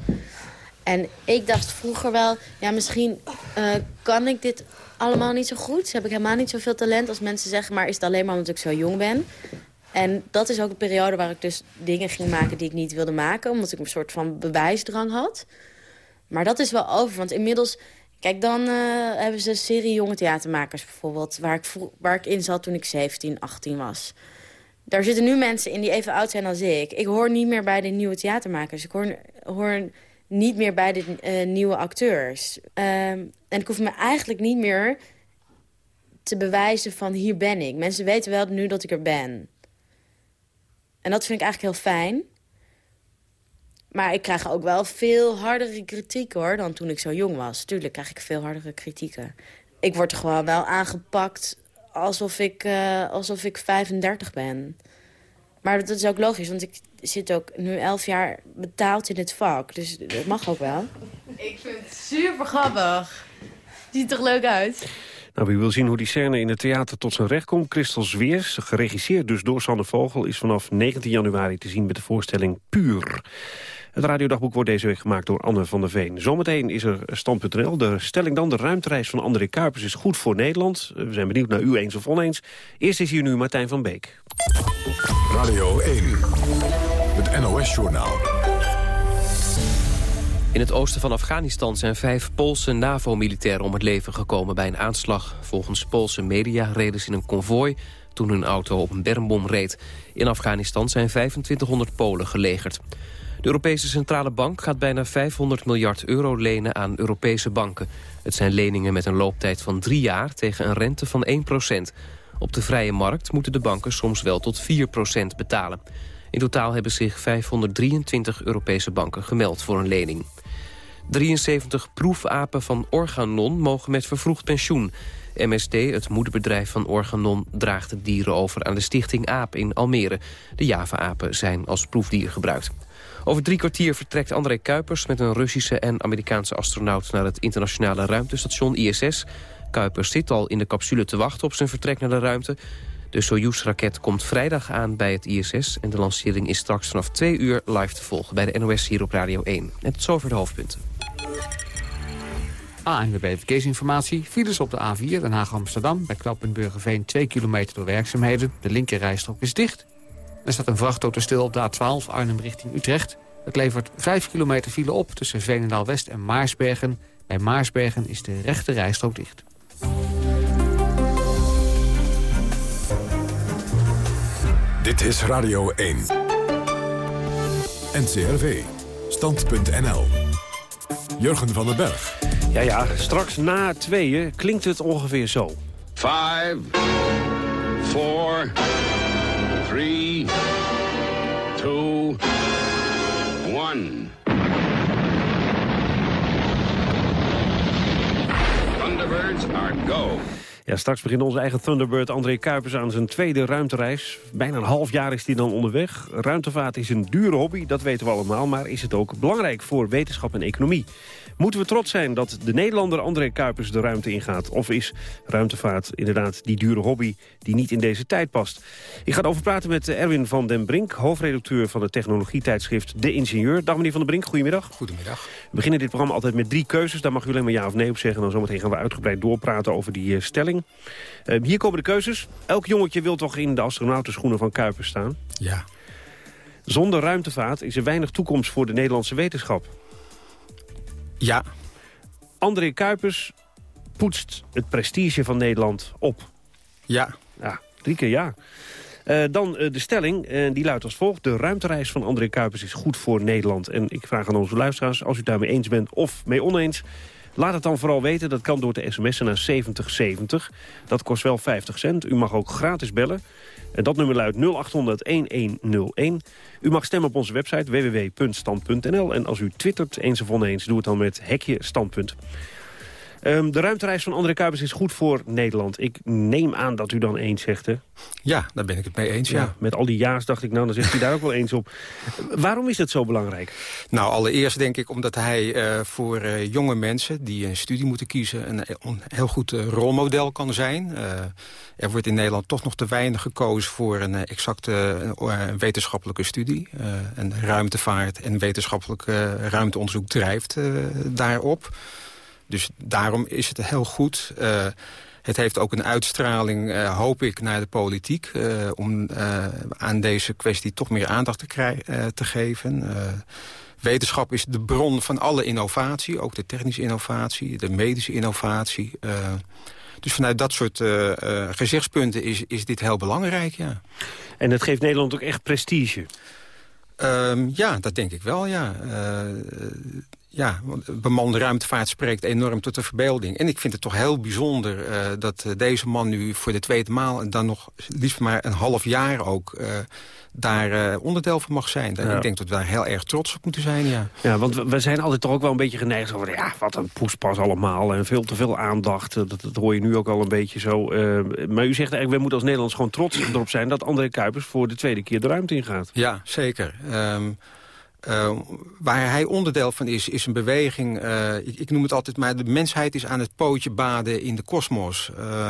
En ik dacht vroeger wel, ja misschien uh, kan ik dit allemaal niet zo goed. Heb ik helemaal niet zoveel talent als mensen zeggen, maar is het alleen maar omdat ik zo jong ben. En dat is ook een periode waar ik dus dingen ging maken die ik niet wilde maken. Omdat ik een soort van bewijsdrang had. Maar dat is wel over, want inmiddels Kijk, dan uh, hebben ze een serie jonge theatermakers bijvoorbeeld... Waar ik, waar ik in zat toen ik 17, 18 was. Daar zitten nu mensen in die even oud zijn als ik. Ik hoor niet meer bij de nieuwe theatermakers. Ik hoor, hoor niet meer bij de uh, nieuwe acteurs. Um, en ik hoef me eigenlijk niet meer te bewijzen van hier ben ik. Mensen weten wel nu dat ik er ben. En dat vind ik eigenlijk heel fijn. Maar ik krijg ook wel veel hardere kritiek, hoor, dan toen ik zo jong was. Tuurlijk krijg ik veel hardere kritieken. Ik word gewoon wel aangepakt alsof ik, uh, alsof ik 35 ben. Maar dat is ook logisch, want ik zit ook nu elf jaar betaald in het vak. Dus dat mag ook wel. Ik vind het super grappig. Ziet er toch leuk uit? Nou, wie wil zien hoe die scène in het theater tot zijn recht komt... Christel Zweers, geregisseerd dus door Sanne Vogel... is vanaf 19 januari te zien met de voorstelling Puur. Het radiodagboek wordt deze week gemaakt door Anne van der Veen. Zometeen is er stand.nl. De stelling dan, de ruimtereis van André Kuipers is goed voor Nederland. We zijn benieuwd naar u eens of oneens. Eerst is hier nu Martijn van Beek. Radio 1, het NOS-journaal. In het oosten van Afghanistan zijn vijf Poolse NAVO-militairen om het leven gekomen bij een aanslag. Volgens Poolse media reden ze in een konvooi toen hun auto op een bermbom reed. In Afghanistan zijn 2500 Polen gelegerd. De Europese Centrale Bank gaat bijna 500 miljard euro lenen aan Europese banken. Het zijn leningen met een looptijd van drie jaar tegen een rente van 1 procent. Op de vrije markt moeten de banken soms wel tot 4 procent betalen. In totaal hebben zich 523 Europese banken gemeld voor een lening. 73 proefapen van Organon mogen met vervroegd pensioen. MSD, het moederbedrijf van Organon, draagt de dieren over aan de stichting AAP in Almere. De Java-apen zijn als proefdier gebruikt. Over drie kwartier vertrekt André Kuipers met een Russische en Amerikaanse astronaut naar het internationale ruimtestation ISS. Kuipers zit al in de capsule te wachten op zijn vertrek naar de ruimte. De Soyuz-raket komt vrijdag aan bij het ISS... en de lancering is straks vanaf twee uur live te volgen... bij de NOS hier op Radio 1. En tot zover de hoofdpunten. ANWB Verkeersinformatie. Files op de A4 Den Haag-Amsterdam. Bij knooppunt Burgerveen 2 kilometer door werkzaamheden. De linkerrijstrook is dicht. Er staat een vrachtauto stil op de A12 Arnhem richting Utrecht. Het levert 5 kilometer file op tussen Veenendaal-West en Maarsbergen. Bij Maarsbergen is de rechte rijstrook dicht. Dit is Radio 1. NCRV. Stand.nl. Jurgen van den Berg. Ja, ja, straks na tweeën klinkt het ongeveer zo. 5, 4, 3, 2, 1. Thunderbirds are go. Ja, straks begint onze eigen Thunderbird André Kuipers aan zijn tweede ruimtereis. Bijna een half jaar is hij dan onderweg. Ruimtevaart is een dure hobby, dat weten we allemaal. Maar is het ook belangrijk voor wetenschap en economie? Moeten we trots zijn dat de Nederlander André Kuipers de ruimte ingaat? Of is ruimtevaart inderdaad die dure hobby die niet in deze tijd past? Ik ga erover praten met Erwin van den Brink, hoofdredacteur van het technologietijdschrift De Ingenieur. Dag meneer van den Brink, goedemiddag. Goedemiddag. We beginnen dit programma altijd met drie keuzes. Daar mag u alleen maar ja of nee op zeggen. Dan zometeen gaan we uitgebreid doorpraten over die uh, Uh, hier komen de keuzes. Elk jongetje wil toch in de astronautenschoenen van Kuipers staan? Ja. Zonder ruimtevaart is er weinig toekomst voor de Nederlandse wetenschap. Ja. André Kuipers poetst het prestige van Nederland op. Ja. Ja, drie keer ja. Uh, dan uh, de stelling, uh, die luidt als volgt. De ruimtereis van André Kuipers is goed voor Nederland. En ik vraag aan onze luisteraars, als u daarmee eens bent of mee oneens... laat het dan vooral weten. Dat kan door te sms'en naar 7070. Dat kost wel 50 cent. U mag ook gratis bellen. En dat nummer luidt 0800-1101. U mag stemmen op onze website www.stand.nl. En als u twittert eens of oneens, doe het dan met hekje standpunt. Um, de ruimtereis van André Kuipers is goed voor Nederland. Ik neem aan dat u dan eens zegt, hè? Ja, daar ben ik het mee eens, ja. ja. met al die ja's dacht ik, nou, dan zegt u daar ook wel eens op. Waarom is het zo belangrijk? Nou, allereerst denk ik omdat hij uh, voor uh, jonge mensen... die een studie moeten kiezen, een, een heel goed uh, rolmodel kan zijn. er wordt in Nederland toch nog te weinig gekozen... voor een exacte wetenschappelijke studie. en ruimtevaart en wetenschappelijk ruimteonderzoek drijft daarop... Dus daarom is het heel goed. Uh, het heeft ook een uitstraling, uh, hoop ik, naar de politiek... Uh, om aan deze kwestie toch meer aandacht te, krijgen, te geven. wetenschap is de bron van alle innovatie, ook de technische innovatie... de medische innovatie... Dus vanuit dat soort gezichtspunten is, is dit heel belangrijk, ja. En het geeft Nederland ook echt prestige? Um, ja, dat denk ik wel, ja ja, bemande ruimtevaart spreekt enorm tot de verbeelding. En ik vind het toch heel bijzonder uh, dat uh, deze man nu voor de tweede maal... en dan nog liefst maar een half jaar ook... Uh, daar onderdeel van mag zijn. Ja. Ik denk dat we daar heel erg trots op moeten zijn, ja. Ja, want we, we zijn altijd toch ook wel een beetje geneigd over... ja, wat een poespas allemaal en veel te veel aandacht. Dat, dat hoor je nu ook al een beetje zo. maar u zegt eigenlijk, we moeten als Nederlands gewoon trots erop zijn... dat André Kuipers voor de tweede keer de ruimte ingaat. Ja, zeker. Um, Uh, waar hij onderdeel van is, is een beweging... Uh, ik, noem het altijd maar... de mensheid is aan het pootje baden in de kosmos. Uh,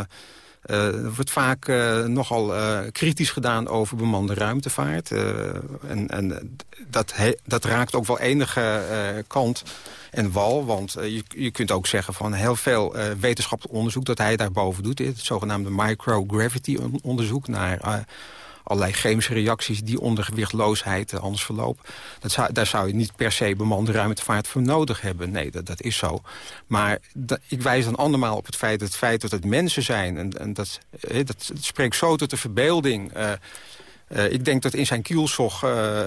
er wordt vaak nogal kritisch gedaan over bemande ruimtevaart. en, en dat, dat, raakt ook wel enige kant en wal. Want je, je, kunt ook zeggen van heel veel wetenschappelijk onderzoek... dat hij daarboven doet. Het zogenaamde microgravity onderzoek naar allerlei chemische reacties die onder gewichtloosheid anders verlopen. Dat zou, daar zou je niet per se bemande ruimtevaart voor nodig hebben. Nee, dat, dat is zo. Maar dat, ik wijs dan andermaal op het feit, het feit dat het mensen zijn. En, en dat, dat, dat, spreekt zo tot de verbeelding... Uh, uh, ik denk dat in zijn kielzog uh,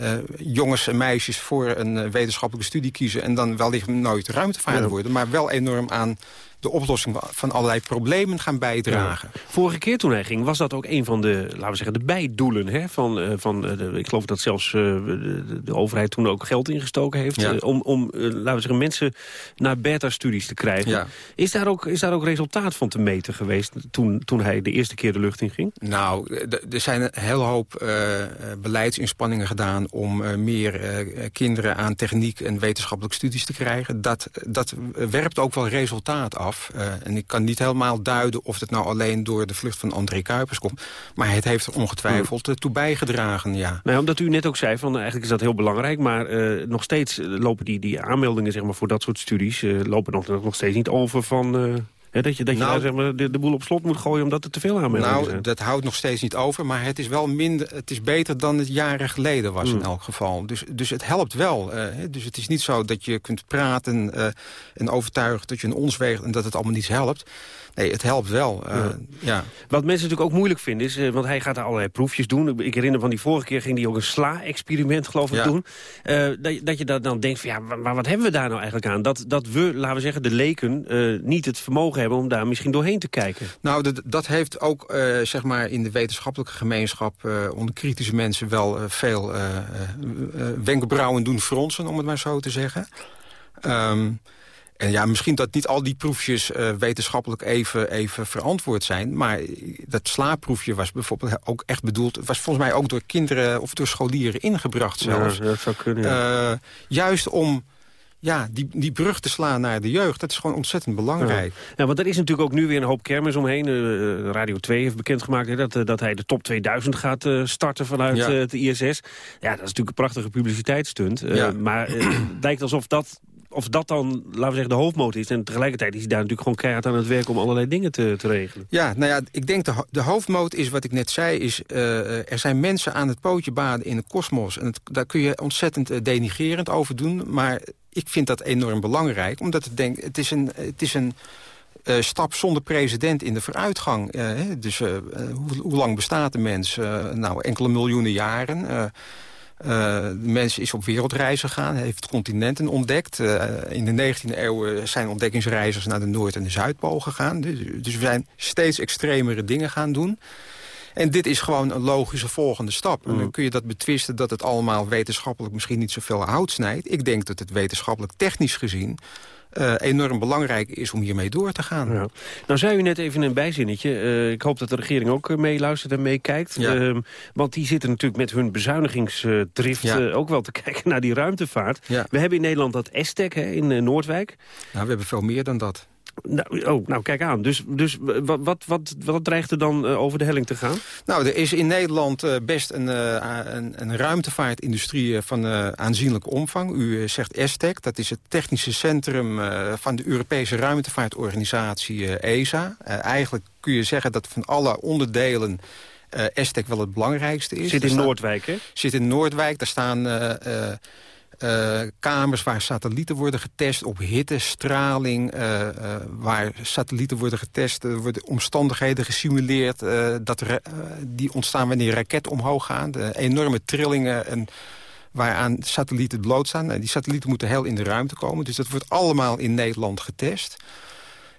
uh, jongens en meisjes voor een wetenschappelijke studie kiezen... en dan wellicht nooit ruimtevaarder worden... maar wel enorm aan de oplossing van allerlei problemen gaan bijdragen. Ja. Vorige keer toen hij ging, was dat ook een van de, laten we zeggen, de bijdoelen. Hè? Van, uh, van, uh, de, ik geloof dat zelfs uh, de, de, overheid toen ook geld ingestoken heeft... Ja. om, om laten we zeggen, mensen naar beta-studies te krijgen. Ja. Is, daar ook, is daar ook resultaat van te meten geweest toen, toen hij de eerste keer de lucht in ging? Nou, er zijn een hele hoop beleidsinspanningen gedaan... om meer kinderen aan techniek en wetenschappelijke studies te krijgen. Dat, dat werpt ook wel resultaat af. Uh, en ik kan niet helemaal duiden of het nou alleen door de vlucht van André Kuipers komt. Maar het heeft er ongetwijfeld uh, toe bijgedragen, ja. Nou, omdat u net ook zei, van, eigenlijk is dat heel belangrijk. Maar uh, nog steeds lopen die, die aanmeldingen zeg maar, voor dat soort studies... lopen nog, nog steeds niet over van dat je, dat je nou, zeg maar, de, de, boel op slot moet gooien omdat er te veel aanmeldingen nou, zijn. Nou, dat houdt nog steeds niet over. Maar het is wel minder, het is beter dan het jaren geleden was in elk geval. Dus, dus het helpt wel. Uh, dus het is niet zo dat je kunt praten uh, en overtuigen dat je een ons weegt en dat het allemaal niets helpt. Nee, het helpt wel. Uh, ja. ja. Wat mensen natuurlijk ook moeilijk vinden is... Uh, want hij gaat er allerlei proefjes doen. Ik herinner van die vorige keer ging hij ook een sla-experiment geloof ik ja. doen. Uh, dat, dat je dat dan denkt van ja, maar wat hebben we daar nou eigenlijk aan? Dat, dat we, laten we zeggen, de leken niet het vermogen hebben... om daar misschien doorheen te kijken. Nou, dat, dat heeft ook zeg maar in de wetenschappelijke gemeenschap... onder kritische mensen wel veel wenkbrauwen doen fronsen, om het maar zo te zeggen. Um, En ja, misschien dat niet al die proefjes uh, wetenschappelijk even, even verantwoord zijn. Maar dat slaapproefje was bijvoorbeeld ook echt bedoeld... was volgens mij ook door kinderen of door scholieren ingebracht zelfs. Ja, dat zou kunnen, ja. uh, juist om ja, die, die brug te slaan naar de jeugd, dat is gewoon ontzettend belangrijk. Ja, ja want er is natuurlijk ook nu weer een hoop kermis omheen. Uh, Radio 2 heeft bekendgemaakt dat, dat hij de top 2000 gaat uh, starten vanuit ja. het ISS. Ja, dat is natuurlijk een prachtige publiciteitsstunt. Ja. Maar (clears throat) het lijkt alsof dat of dat dan, laten we zeggen, de hoofdmoot is. En tegelijkertijd is hij daar natuurlijk gewoon keihard aan het werk... om allerlei dingen te, te regelen. Ja, nou ja, ik denk de, de hoofdmoot is wat ik net zei... is uh, er zijn mensen aan het pootje baden in de kosmos. En daar kun je ontzettend uh, denigerend over doen. Maar ik vind dat enorm belangrijk. Omdat het, denk, het is een... Het is een stap zonder precedent in de vooruitgang. Dus hoe, lang bestaat de mens? nou, enkele miljoenen jaren. Uh, de mens is op wereldreizen gegaan, heeft continenten ontdekt. Uh, in de 19e eeuw zijn ontdekkingsreizigers naar de Noord- en de Zuidpool gegaan. Dus, dus, we zijn steeds extremere dingen gaan doen. En dit is gewoon een logische volgende stap. En dan kun je dat betwisten dat het allemaal wetenschappelijk misschien niet zoveel hout snijdt. Ik denk dat het wetenschappelijk technisch gezien uh, enorm belangrijk is om hiermee door te gaan. Ja. Nou zei u net even een bijzinnetje. Uh, ik hoop dat de regering ook meeluistert en meekijkt. Ja. Uh, want die zitten natuurlijk met hun bezuinigingsdrift Ja. ook wel te (laughs) kijken naar die ruimtevaart. We hebben in Nederland dat ESTEC in Noordwijk. Nou, we hebben veel meer dan dat. Nou, oh, nou kijk aan. Dus, dus wat, wat, wat, wat dreigt er dan uh, over de helling te gaan? Nou, er is in Nederland uh, best een, uh, een, een ruimtevaartindustrie van aanzienlijke omvang. U zegt ESTEC, dat is het technische centrum van de Europese ruimtevaartorganisatie ESA. eigenlijk kun je zeggen dat van alle onderdelen... ESTEC wel het belangrijkste is. Zit in Noordwijk, hè? Zit in Noordwijk. Daar staan uh, kamers waar satellieten worden getest op hitte, straling. Uh, uh, waar satellieten worden getest, er worden omstandigheden gesimuleerd... dat die ontstaan wanneer raketten omhoog gaan. De enorme trillingen en waaraan satellieten blootstaan. Die satellieten moeten heel in de ruimte komen. Dus dat wordt allemaal in Nederland getest.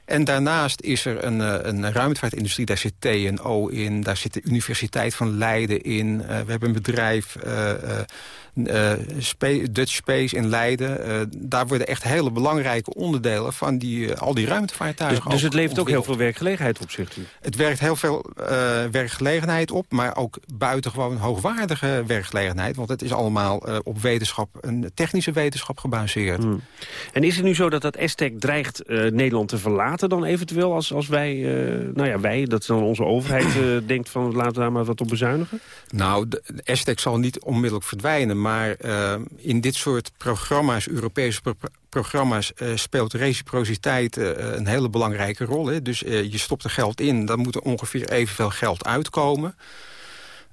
En daarnaast is er een, een ruimtevaartindustrie, daar zit TNO in... daar zit de Universiteit van Leiden in. Uh, we hebben een bedrijf, uh, Spa Dutch Space in Leiden. daar worden echt hele belangrijke onderdelen van die, al die ruimtevaartuigen... Dus, dus het levert ook heel veel werkgelegenheid op, zegt u? Het werkt heel veel werkgelegenheid op, maar ook buitengewoon hoogwaardige werkgelegenheid. Want het is allemaal op wetenschap, een technische wetenschap gebaseerd. Hmm. En is het nu zo dat dat ESTEC dreigt Nederland te verlaten? Dan eventueel als, als wij, uh, nou ja, wij, dat is dan onze overheid, uh, (clears throat) denkt van laten we daar maar wat op bezuinigen? Nou, de, ESTEC zal niet onmiddellijk verdwijnen, maar uh, in dit soort programma's, Europese pro programma's, speelt reciprociteit een hele belangrijke rol. Hè? Dus je stopt er geld in, dan moet er ongeveer evenveel geld uitkomen.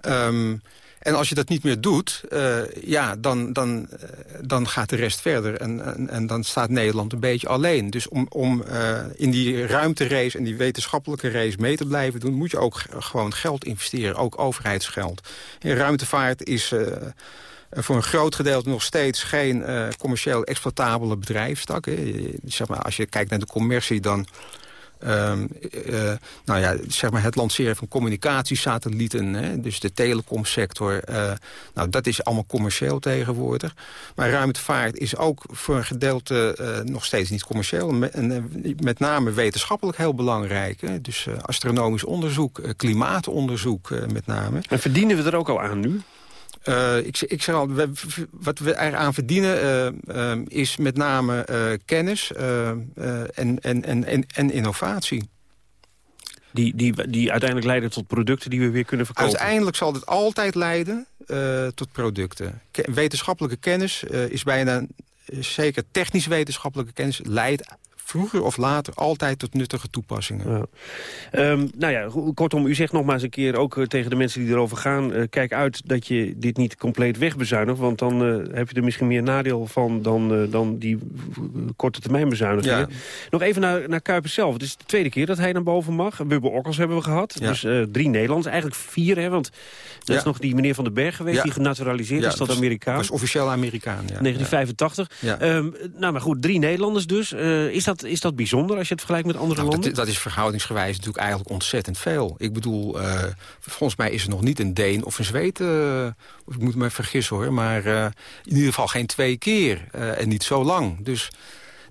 Um, en als je dat niet meer doet, uh, ja, dan, dan, uh, dan gaat de rest verder. En, en, en, dan staat Nederland een beetje alleen. Dus om, om uh, in die ruimterace en die wetenschappelijke race mee te blijven doen... moet je ook gewoon geld investeren, ook overheidsgeld. Ruimtevaart is voor een groot gedeelte nog steeds geen commercieel exploitabele bedrijfstak. Zeg maar, als je kijkt naar de commercie, dan... Um, uh, nou ja, zeg maar het lanceren van communicatiesatellieten, hè, dus de telecomsector, uh, nou, dat is allemaal commercieel tegenwoordig. Maar ruimtevaart is ook voor een gedeelte uh, nog steeds niet commercieel. En, met name wetenschappelijk heel belangrijk. Dus astronomisch onderzoek, klimaatonderzoek met name. En verdienen we er ook al aan nu? Uh, ik, ik zeg al, we, wat we eraan verdienen uh, uh, is met name kennis en, en, en, en, en innovatie. Die, die, die uiteindelijk leiden tot producten die we weer kunnen verkopen? Uiteindelijk zal het altijd leiden tot producten. Ke wetenschappelijke kennis is bijna, zeker technisch wetenschappelijke kennis, leidt vroeger of later altijd tot nuttige toepassingen. Ja. Um, nou ja, kortom, u zegt nog maar eens een keer, ook uh, tegen de mensen die erover gaan... Uh, kijk uit dat je dit niet compleet wegbezuinigt... want dan uh, heb je er misschien meer nadeel van dan, dan die korte termijn bezuinigingen. Ja. Nog even naar, naar Kuipers zelf. Het is de tweede keer dat hij naar boven mag. Wubbe Okkels hebben we gehad. Ja. Dus drie Nederlands, eigenlijk vier, hè, want dat is nog die meneer Van den Berg geweest... die genaturaliseerd is tot Amerikaan. was officieel Amerikaan, 1985. Um, nou maar goed, drie Nederlanders dus. is dat is dat bijzonder als je het vergelijkt met andere nou, landen? Dat, dat, is verhoudingsgewijs natuurlijk eigenlijk ontzettend veel. Ik bedoel, uh, volgens mij is er nog niet een Deen of een Zweed... Uh, ik moet me vergissen hoor, maar uh, in ieder geval geen twee keer. en niet zo lang. Dus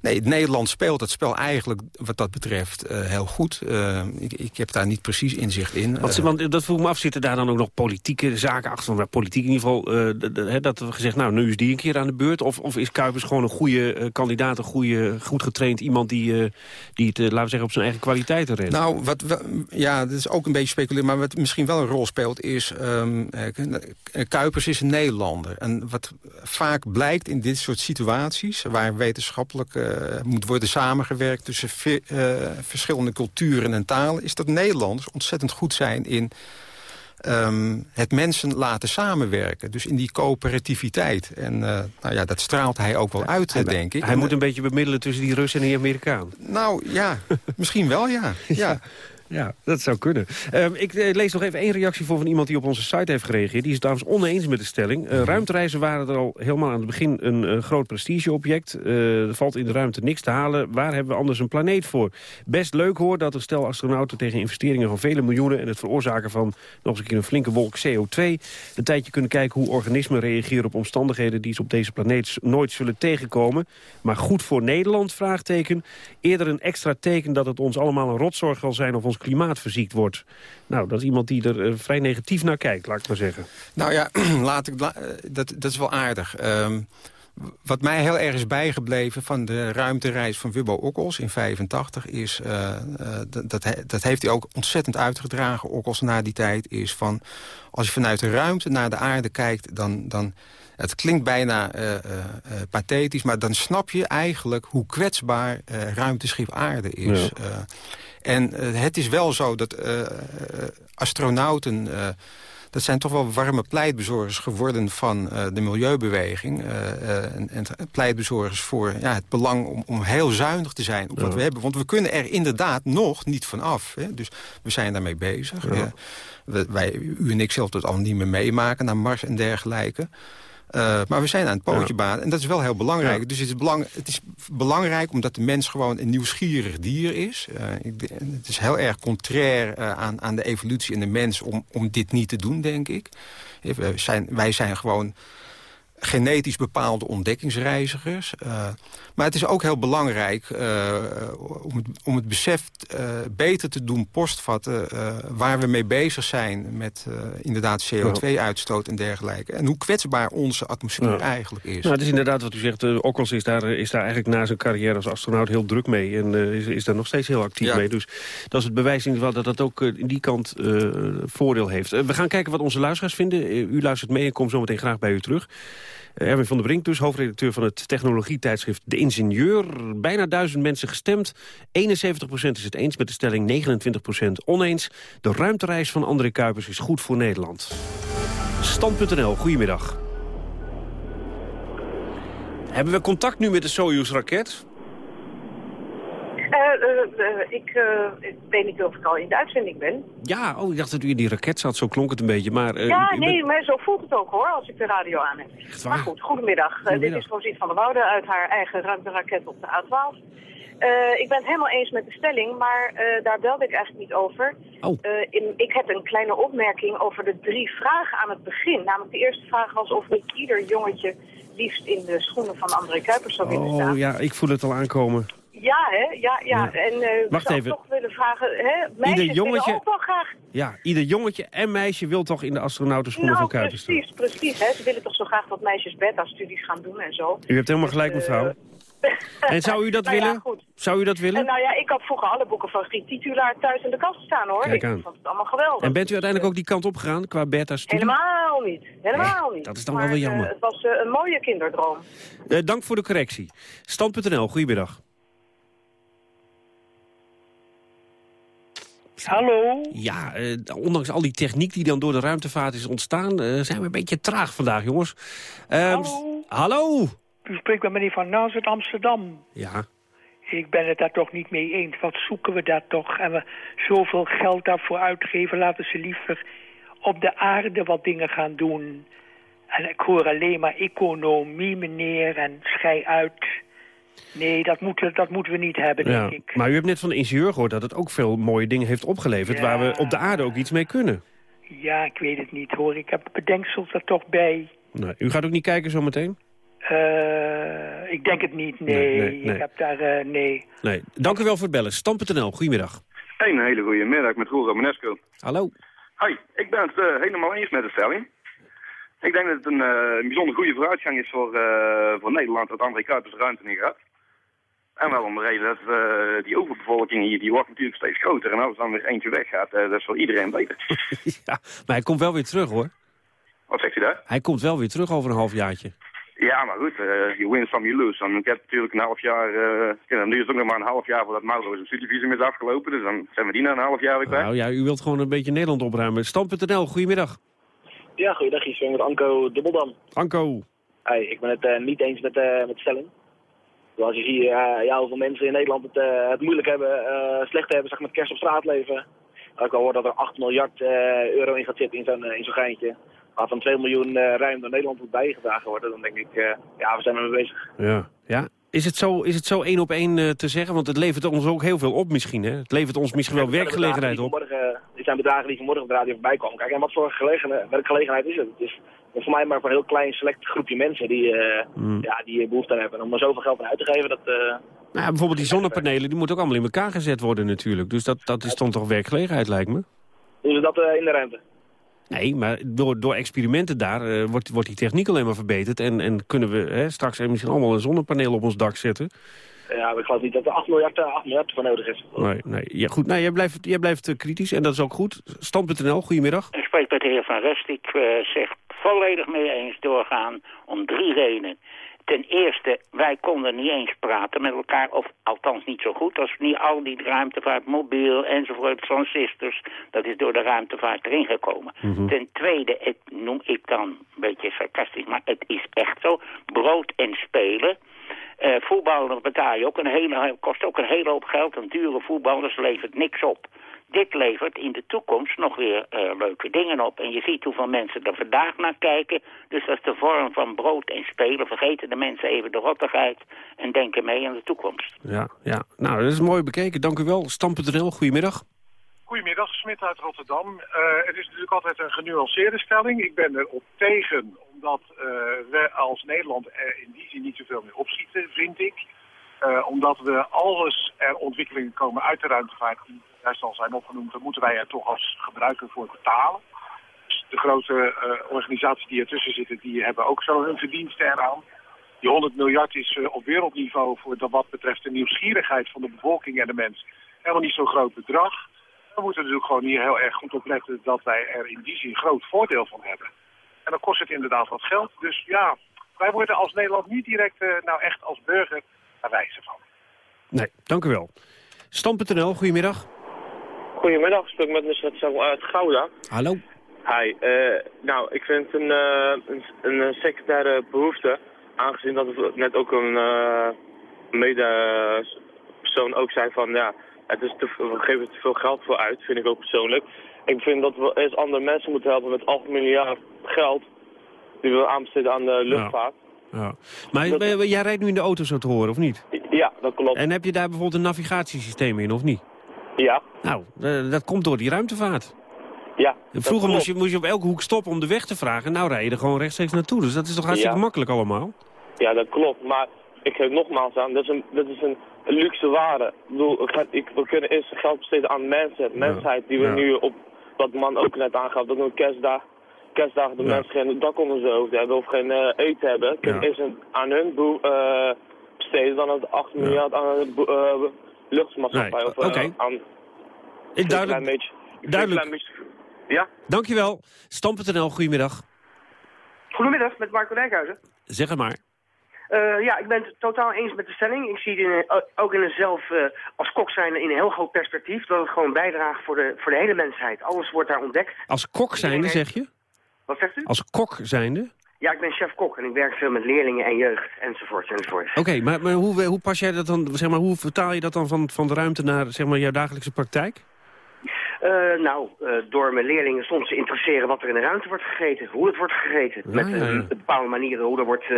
Nee, Nederland speelt het spel eigenlijk wat dat betreft uh, heel goed. Uh, ik, ik, heb daar niet precies inzicht in. Want, uh, want dat vroeg me af, zitten daar dan ook nog politieke zaken achter? Van, politiek in ieder geval, dat we gezegd, nou, nu is die een keer aan de beurt. Of, of is Kuipers gewoon een goede kandidaat, een goede, goed getraind iemand... die, die het, laten we zeggen, op zijn eigen kwaliteiten redt? Nou, wat, ja, dat is ook een beetje speculeren. Maar wat misschien wel een rol speelt is... Um, Kuipers is een Nederlander. En wat vaak blijkt in dit soort situaties... waar wetenschappelijk uh, moet worden samengewerkt... tussen uh, verschillende culturen en talen... is dat Nederlanders ontzettend goed zijn in... Um, het mensen laten samenwerken. Dus in die coöperativiteit. En uh, nou ja, dat straalt hij ook wel uit, hij, denk ik. Hij moet een beetje bemiddelen tussen die Russen en die Amerikaan. Nou ja, (laughs) misschien wel, ja. ja. Ja, dat zou kunnen. Uh, ik uh, lees nog even één reactie voor van iemand die op onze site heeft gereageerd. Die is trouwens oneens met de stelling. Uh, ruimtereizen waren er al helemaal aan het begin een groot prestigeobject. er valt in de ruimte niks te halen. Waar hebben we anders een planeet voor? Best leuk hoor dat er stel astronauten tegen investeringen van vele miljoenen... en het veroorzaken van nog eens een keer een flinke wolk CO2... een tijdje kunnen kijken hoe organismen reageren op omstandigheden... die ze op deze planeet nooit zullen tegenkomen. Maar goed voor Nederland, vraagteken. Eerder een extra teken dat het ons allemaal een rotzorg zal zijn... of ons klimaat verziekt wordt. Nou, dat is iemand die er uh, vrij negatief naar kijkt, laat ik maar zeggen. Nou ja, (clears throat) laat ik, la, dat, dat is wel aardig. Um, wat mij heel erg is bijgebleven van de ruimtereis van Wubbo Okkels in 85... is, uh, dat, dat heeft hij ook ontzettend uitgedragen, Okkels, na die tijd... is van, als je vanuit de ruimte naar de aarde kijkt... dan, dan het klinkt bijna uh, uh, pathetisch, maar dan snap je eigenlijk hoe kwetsbaar ruimteschip aarde is. Ja. En het is wel zo dat astronauten... Dat zijn toch wel warme pleitbezorgers geworden van de milieubeweging. en, en pleitbezorgers voor ja, het belang om, om heel zuinig te zijn op wat we hebben. Want we kunnen er inderdaad nog niet van af. Hè? Dus we zijn daarmee bezig. Ja. We, wij, u en ik zullen het al niet meer meemaken naar Mars en dergelijke. Uh, maar we zijn aan het pootje ja. En dat is wel heel belangrijk. Ja. Dus het is, belang, het is belangrijk omdat de mens gewoon een nieuwsgierig dier is. Uh, ik, het is heel erg contrair uh, aan, aan de evolutie in de mens om, om dit niet te doen, denk ik. Zijn, wij zijn gewoon genetisch bepaalde ontdekkingsreizigers. Uh, maar het is ook heel belangrijk uh, om, het, om het besef uh, beter te doen postvatten... waar we mee bezig zijn met inderdaad CO2-uitstoot en dergelijke. En hoe kwetsbaar onze atmosfeer eigenlijk is. Nou, het is inderdaad wat u zegt. Okkels is daar, is daar eigenlijk na zijn carrière als astronaut heel druk mee. En is, is daar nog steeds heel actief ja. mee. Dus dat is het bewijs in dat dat ook in die kant voordeel heeft. we gaan kijken wat onze luisteraars vinden. u luistert mee en kom zo meteen graag bij u terug. Erwin van der Brink dus, hoofdredacteur van het technologietijdschrift De Ingenieur. Bijna duizend mensen gestemd. 71% is het eens met de stelling, 29% oneens. De ruimtereis van André Kuipers is goed voor Nederland. Stand.nl, goedemiddag. Hebben we contact nu met de Soyuz-raket? Uh, uh, uh, ik, ik, weet niet of ik al in de uitzending ben. Ja, oh, ik dacht dat u in die raket zat, zo klonk het een beetje. Maar, ja, nee, bent... maar zo voelt het ook hoor, als ik de radio aan heb. Maar goed, goedemiddag. dit is Rosiet van der Woude uit haar eigen ruimteraket op de A12. ik ben het helemaal eens met de stelling, maar daar belde ik eigenlijk niet over. Oh. In, ik heb een kleine opmerking over de drie vragen aan het begin. Namelijk de eerste vraag was of ik ieder jongetje liefst in de schoenen van André Kuipers zou willen staan. Oh ja, ik voel het al aankomen. Ja, hè? Ja, ja. ja. En uh, Wacht ik even. toch willen vragen, hè? Meisjes ieder jongetje, ook wel graag... Ja, ieder jongetje en meisje wil toch in de astronautenschoenen nou, van Kuipers precies, staan. precies. Hè? Ze willen toch zo graag dat meisjes beta-studies gaan doen en zo. U hebt helemaal gelijk, mevrouw. eh, En zou u dat (laughs) nou willen? Zou u dat willen? En nou ja, ik had vroeger alle boeken van Griet Titulaar thuis in de kast staan, hoor. Kijk ik aan. vond het allemaal geweldig. En bent u uiteindelijk ook die kant op gegaan qua beta-studie? Helemaal niet. Helemaal niet. dat is dan maar, wel weer jammer. eh, het was eh, een mooie kinderdroom. Eh, dank voor de correctie. Stand.nl, goedemiddag. Hallo? Ja, eh, ondanks al die techniek die dan door de ruimtevaart is ontstaan... eh, zijn we een beetje traag vandaag, jongens. Ehm, Hallo? Hallo? U spreekt met meneer Van Naas uit Amsterdam. Ja. Ik ben het daar toch niet mee eens. Wat zoeken we daar toch? En we zoveel geld daarvoor uitgeven. Laten ze liever op de aarde wat dingen gaan doen. En ik hoor alleen maar economie, meneer, en schei uit. Nee, dat moeten, dat moeten we niet hebben, denk ja. ik. Maar u hebt net van de ingenieur gehoord dat het ook veel mooie dingen heeft opgeleverd... Ja. waar we op de aarde ook iets mee kunnen. Ja, ik weet het niet, hoor. Ik heb bedenksels er toch bij. Nou, u gaat ook niet kijken zometeen? Eh, ik denk het niet, nee. Nee, nee, nee. Ik heb daar, eh, nee. Nee, dank u wel voor het bellen. Stam.nl, goedemiddag. Een hele goede middag met Roel Romanesco. Hallo. Hoi, ik ben het eh, helemaal eens met de stelling. Ik denk dat het een eh, een bijzonder goede vooruitgang is voor, eh, voor Nederland dat André Kuipers ruimte in gaat. En wel om de reden dat eh, die overbevolking hier, die wordt natuurlijk steeds groter. En als dan weer eentje weggaat, eh, dat is voor iedereen beter. (laughs) (laughs) ja, maar hij komt wel weer terug, hoor. Wat zegt u daar? Hij komt wel weer terug over een halfjaartje. Ja, maar goed, you win some, you lose. En ik heb natuurlijk een half jaar, ja, dan duurt het ook nog maar een half jaar voordat Mauro zijn studievisum is afgelopen. Dus dan zijn we die na een half jaar weer kwijt. Nou ja, u wilt gewoon een beetje Nederland opruimen. Stam.nl, goedemiddag. Ja, goeiedag, ben met Anko Dubbeldam. Anko. Hey, ik ben het eh, niet eens met, eh, met de stelling. Zoals je ziet, eh, ja, hoeveel mensen in Nederland het, het moeilijk hebben, slecht hebben, zeg maar, met kerst op straat leven. Ik al hoor dat er 8 miljard euro in gaat zitten in zo'n in zo'n geintje. Waarvan 2 miljoen ruim door Nederland moet bijgedragen worden, dan denk ik, ja, we zijn ermee bezig. Ja. ja. Is het zo, is het zo één op één eh, te zeggen? Want het levert ons ook heel veel op misschien, hè? Het levert ons misschien wel werkgelegenheid op. vanmorgen- Dit zijn bedragen die vanmorgen op de radio voorbij komen. Kijk, en wat voor gelegen- werkgelegenheid is het? Het is voor mij maar voor een heel klein select groepje mensen die, eh, Hmm. ja, die behoefte aan hebben. En om er zoveel geld aan uit te geven, dat... eh, Nou, ja, bijvoorbeeld die zonnepanelen, die moeten ook allemaal in elkaar gezet worden natuurlijk. Dus dat, dat is dan toch werkgelegenheid, lijkt me? doen ze dat eh, in de ruimte. Nee, maar door, door experimenten daar eh, wordt, wordt die techniek alleen maar verbeterd. En, en kunnen we hè, straks misschien allemaal een zonnepaneel op ons dak zetten. Ja, maar ik geloof niet dat er 8 miljard, eh, 8 miljard voor nodig is. Nee, nee. Ja, goed. Nou, jij blijft, jij blijft eh, kritisch en dat is ook goed. Stand.nl, goedemiddag. Ik spreek met de heer Van Rest. Ik eh, zeg volledig mee eens doorgaan om drie redenen. Ten eerste, wij konden niet eens praten met elkaar, of althans niet zo goed, als niet al die ruimtevaart, mobiel enzovoort, transistors, dat is door de ruimtevaart erin gekomen. Ten tweede, het noem ik dan een beetje sarcastisch, maar het is echt zo, brood en spelen. Eh voetballers betaal je ook een hele, kost ook een hele hoop geld, een dure voetballers levert niks op. Dit levert in de toekomst nog weer eh, leuke dingen op. En je ziet hoeveel mensen er vandaag naar kijken. Dus dat is de vorm van brood en spelen. Vergeten de mensen even de rottigheid en denken mee aan de toekomst. Ja, ja. Nou, dat is mooi bekeken. Dank u wel. Stam.nl, goedemiddag. Goedemiddag, Smit uit Rotterdam. Eh, het is natuurlijk altijd een genuanceerde stelling. Ik ben erop tegen, omdat eh, we als Nederland er in die zin niet zoveel meer opschieten, vind ik. Eh, omdat we alles er ontwikkelingen komen uit de ruimtevaart die juist al zijn opgenoemd, dan moeten wij er toch als gebruiker voor betalen. Dus de grote eh, organisaties die ertussen zitten, die hebben ook zo hun verdiensten eraan. Die 100 miljard is eh, op wereldniveau voor dat wat betreft de nieuwsgierigheid van de bevolking en de mens helemaal niet zo'n groot bedrag. We moeten natuurlijk gewoon hier heel erg goed op letten dat wij er in die zin groot voordeel van hebben. En dan kost het inderdaad wat geld. Dus ja, wij worden als Nederland niet direct eh, nou echt als burger daar wijzer van. Nee, dank u wel. Stam.nl, goedemiddag. Goedemiddag, ik spreek met Nusret Samuel uit Gouda. Hallo. Hi, eh, nou, ik vind het een, eh, een, een eh, secundaire behoefte, aangezien dat het net ook een uh, medepersoon ook zei van, ja, het is te, we geven te veel geld voor uit, vind ik ook persoonlijk. Ik vind dat we eerst andere mensen moeten helpen met 8 miljard geld die we aanbesteden aan de luchtvaart. Ja. Maar eh, jij rijdt nu in de auto zo te horen, of niet? Ja, dat klopt. En heb je daar bijvoorbeeld een navigatiesysteem in, of niet? Ja. Nou, eh, dat komt door die ruimtevaart. Ja. Vroeger moest je, moest je op elke hoek stoppen om de weg te vragen. Nou rij je er gewoon rechtstreeks naartoe. Dus dat is toch hartstikke Ja. makkelijk allemaal? Ja, dat klopt. Maar ik geef nogmaals aan, dat is een, dat is een luxe ware. Ik bedoel, ik, we kunnen eerst geld besteden aan mensen, mensheid, die we Ja. nu op, wat man ook net aangaf, dat we kerstdag, kerstdagen de Ja. mensen geen dak onder zijn hoofd hebben of geen eh, eten hebben. Kunnen Ja. eerst een, aan hun boe, eh, besteden dan het 8 miljard aan luchtmaatschappij. Nee, of eh, oké. aan... Ik duidelijk. Klein beetje, Duidelijk. Een klein beetje, ja? Dankjewel. Stam.nl, goedemiddag. Goedemiddag, met Marco Dijkhuizen. Zeg het maar. Eh, ja, ik ben het totaal eens met de stelling. Ik zie het in, ook in mezelf eh, als kok zijn in een heel groot perspectief. Dat het gewoon bijdraagt voor de, voor de hele mensheid. Alles wordt daar ontdekt. Als kok zijnde, zeg je? Wat zegt u? Als kok zijnde? Ja, ik ben chef-kok en ik werk veel met leerlingen en jeugd enzovoort enzovoort. Oké, maar, maar hoe, hoe pas jij dat dan, zeg maar, hoe vertaal je dat dan van, van de ruimte naar zeg maar, jouw dagelijkse praktijk? Eh, nou, eh, door mijn leerlingen soms te interesseren wat er in de ruimte wordt gegeten, hoe het wordt gegeten, met eh, ja. bepaalde manieren hoe er wordt... eh,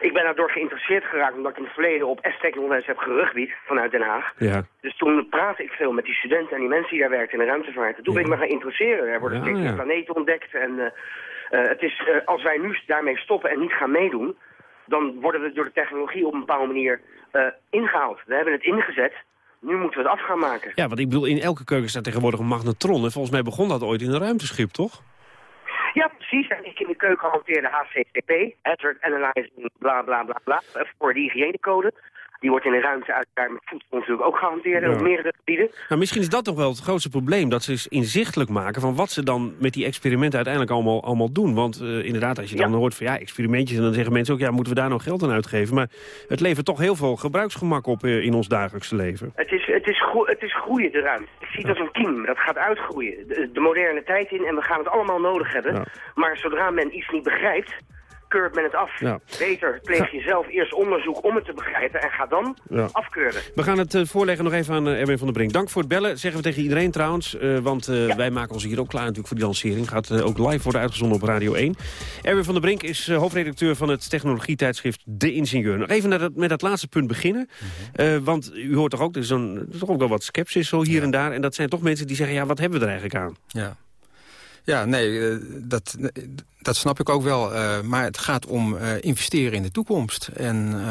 ik ben daardoor geïnteresseerd geraakt omdat ik in het verleden op S-Tech heb gerugbied vanuit Den Haag. Ja. Dus toen praatte ik veel met die studenten en die mensen die daar werkten in de ruimtevaart. Toen ben ik me gaan interesseren. Er worden Ja, steeds meer ja. planeten ontdekt. En het is, eh, als wij nu daarmee stoppen en niet gaan meedoen... dan worden we door de technologie op een bepaalde manier uh, ingehaald. We hebben het ingezet, nu moeten we het af gaan maken. Ja, want ik bedoel, in elke keuken staat tegenwoordig een magnetron. En volgens mij begon dat ooit in een ruimteschip, toch? Ja, precies. En ik in de keuken hanteerde HCCP, Hazard Analyzing, bla bla bla bla, voor de hygiënecode. Die wordt in de ruimte uiteraard met natuurlijk ook gehanteerd ja. op meerdere gebieden. Nou, misschien is dat toch wel het grootste probleem. Dat ze inzichtelijk maken van wat ze dan met die experimenten uiteindelijk allemaal, allemaal doen. Want uh, inderdaad, als je dan hoort van ja, experimentjes... en dan zeggen mensen ook, ja, moeten we daar nog geld aan uitgeven? Maar het levert toch heel veel gebruiksgemak op uh, in ons dagelijkse leven. Het is, het is, het is groeien de ruimte. Ik zie het als een team. Dat gaat uitgroeien. De, de, moderne tijd in en we gaan het allemaal nodig hebben. Maar zodra men iets niet begrijpt keurt men het af. Ja. Beter pleeg je zelf eerst onderzoek om het te begrijpen en ga dan afkeuren. We gaan het uh, voorleggen nog even aan uh, Erwin van der Brink. Dank voor het bellen, zeggen we tegen iedereen trouwens. Uh, want wij maken ons hier ook klaar natuurlijk voor die lancering. Gaat ook live worden uitgezonden op Radio 1. Erwin van der Brink is hoofdredacteur van het technologietijdschrift De Ingenieur. Nog even naar dat, met dat laatste punt beginnen. Mhm. want u hoort toch ook, er is, een, er is toch ook wel wat sceptisch zo hier en daar. En dat zijn toch mensen die zeggen, ja, wat hebben we er eigenlijk aan? Ja. Ja, nee, eh, dat, dat snap ik ook wel. Uh, maar het gaat om uh, investeren in de toekomst. En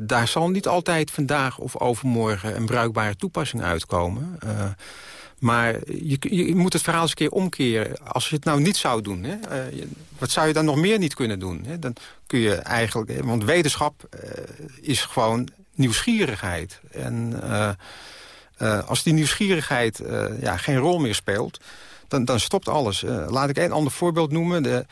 daar zal niet altijd vandaag of overmorgen een bruikbare toepassing uitkomen. maar je, je, moet het verhaal eens een keer omkeren. Als je het nou niet zou doen, hè, wat zou je dan nog meer niet kunnen doen? Hè? Dan kun je eigenlijk... Want wetenschap is gewoon nieuwsgierigheid. En als die nieuwsgierigheid ja, geen rol meer speelt dan, dan stopt alles. Uh, laat ik een ander voorbeeld noemen. De,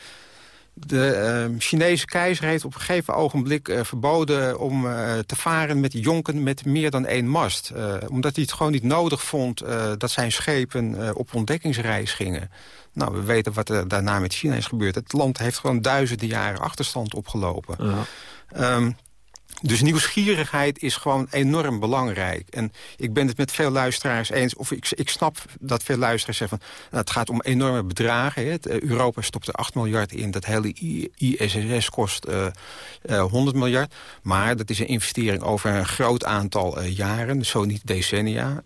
de uh, Chinese keizer heeft op een gegeven ogenblik uh, verboden om uh, te varen met jonken met meer dan één mast. omdat hij het gewoon niet nodig vond dat zijn schepen op ontdekkingsreis gingen. Nou, we weten wat er daarna met China is gebeurd. Het land heeft gewoon duizenden jaren achterstand opgelopen. Ja. Um, dus nieuwsgierigheid is gewoon enorm belangrijk. En ik ben het met veel luisteraars eens... of ik, ik snap dat veel luisteraars zeggen... Van, nou, het gaat om enorme bedragen. Hè. Eh, Europa stopt er 8 miljard in. Dat hele ISS kost uh, uh, 100 miljard. Maar dat is een investering over een groot aantal jaren. Zo niet decennia.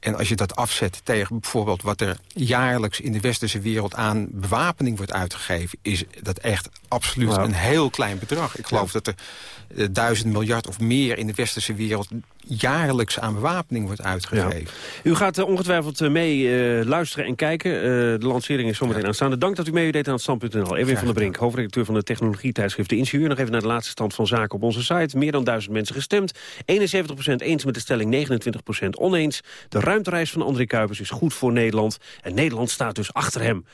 En als je dat afzet tegen bijvoorbeeld wat er jaarlijks in de westerse wereld aan bewapening wordt uitgegeven, is dat echt absoluut een heel klein bedrag. Ik geloof dat er uh, duizend miljard of meer in de westerse wereld jaarlijks aan bewapening wordt uitgegeven. U gaat uh, ongetwijfeld uh, mee luisteren en kijken. de lancering is zometeen aanstaande. Dank dat u meedeed aan het stand.nl. Erwin van der Brink, hoofdredacteur van de technologietijdschrift De Ingenieur. Nog even naar de laatste stand van zaken op onze site. Meer dan duizend mensen gestemd. 71% eens met de stelling, 29% oneens. De ruimtereis van André Kuipers is goed voor Nederland. En Nederland staat dus achter hem.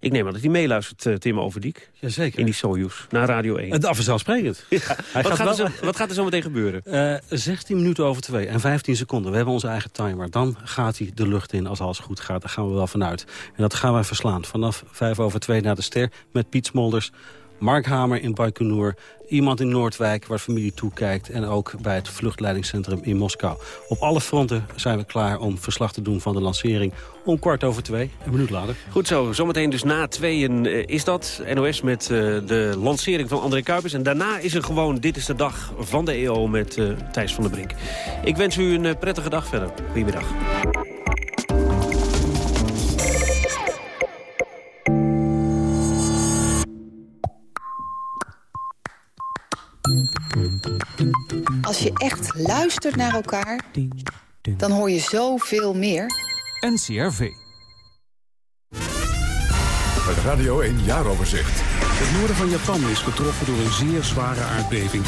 Ik neem aan dat hij meeluistert, uh, Tim Overdiek. Jazeker. In die Soyuz, naar Radio 1. Het vanzelfsprekend. (laughs) Ja. Hij wat, gaat zo, wat gaat er zo meteen gebeuren? Uh, eh, 16 minuten over 2 en 15 seconden. We hebben onze eigen timer. Dan gaat hij de lucht in als alles goed gaat. Daar gaan we wel vanuit. En dat gaan wij verslaan. Vanaf 5 over 2 naar de ster met Piet Smolders. Mark Hamer in Baikonur. Iemand in Noordwijk waar familie toekijkt. En ook bij het vluchtleidingscentrum in Moskou. Op alle fronten zijn we klaar om verslag te doen van de lancering. Om kwart over twee, een minuut later. Goed zo, zometeen dus na tweeën uh, is dat. NOS met uh, de lancering van André Kuipers. En daarna is er gewoon Dit is de Dag van de EO met uh, Thijs van der Brink. Ik wens u een prettige dag verder. Goedemiddag. Als je echt luistert naar elkaar, dan hoor je zoveel meer. NCRV. Het Radio 1 Jaaroverzicht. Het noorden van Japan is getroffen door een zeer zware aardbeving.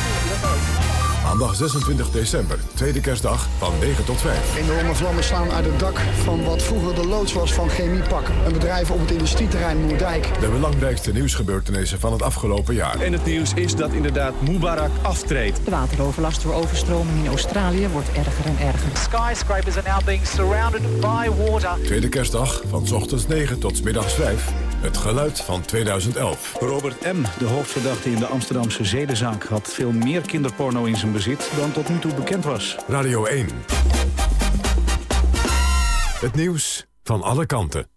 Maandag 26 december, tweede kerstdag, van 9 tot 5. Enorme vlammen slaan uit het dak van wat vroeger de loods was van Chemiepak. Een bedrijf op het industrieterrein Moerdijk. De belangrijkste nieuwsgebeurtenissen van het afgelopen jaar. En het nieuws is dat inderdaad Mubarak aftreedt. De wateroverlast door overstroming in Australië wordt erger en erger. Skyscrapers are now being surrounded by water. Tweede kerstdag, van ochtends 9 tot middags 5. Het geluid van 2011. Robert M., de hoofdverdachte in de Amsterdamse zedenzaak... had veel meer kinderporno in zijn bezit dan tot nu toe bekend was. Radio 1. Het nieuws van alle kanten.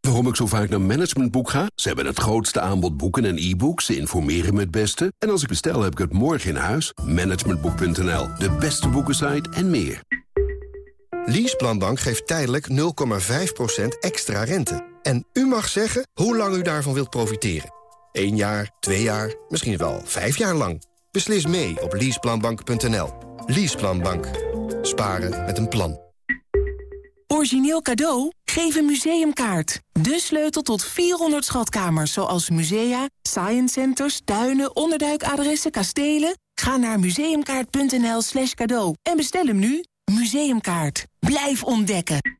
Waarom ik zo vaak naar Managementboek ga? Ze hebben het grootste aanbod boeken en e-books. Ze informeren me het beste. En als ik bestel, heb ik het morgen in huis. Managementboek.nl, de beste boekensite en meer. Leaseplanbank geeft tijdelijk 0,5% extra rente. En u mag zeggen hoe lang u daarvan wilt profiteren. Eén jaar, twee jaar, misschien wel vijf jaar lang. Beslis mee op leaseplanbank.nl. Leaseplanbank. Sparen met een plan. Origineel cadeau? Geef een museumkaart. De sleutel tot 400 schatkamers, zoals musea, science centers, tuinen, onderduikadressen, kastelen. Ga naar museumkaart.nl slash cadeau en bestel hem nu. Museumkaart. Blijf ontdekken.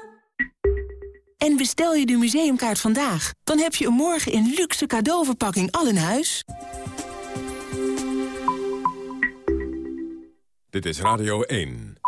En bestel je de museumkaart vandaag, dan heb je een morgen in luxe cadeauverpakking al in huis. Dit is Radio 1.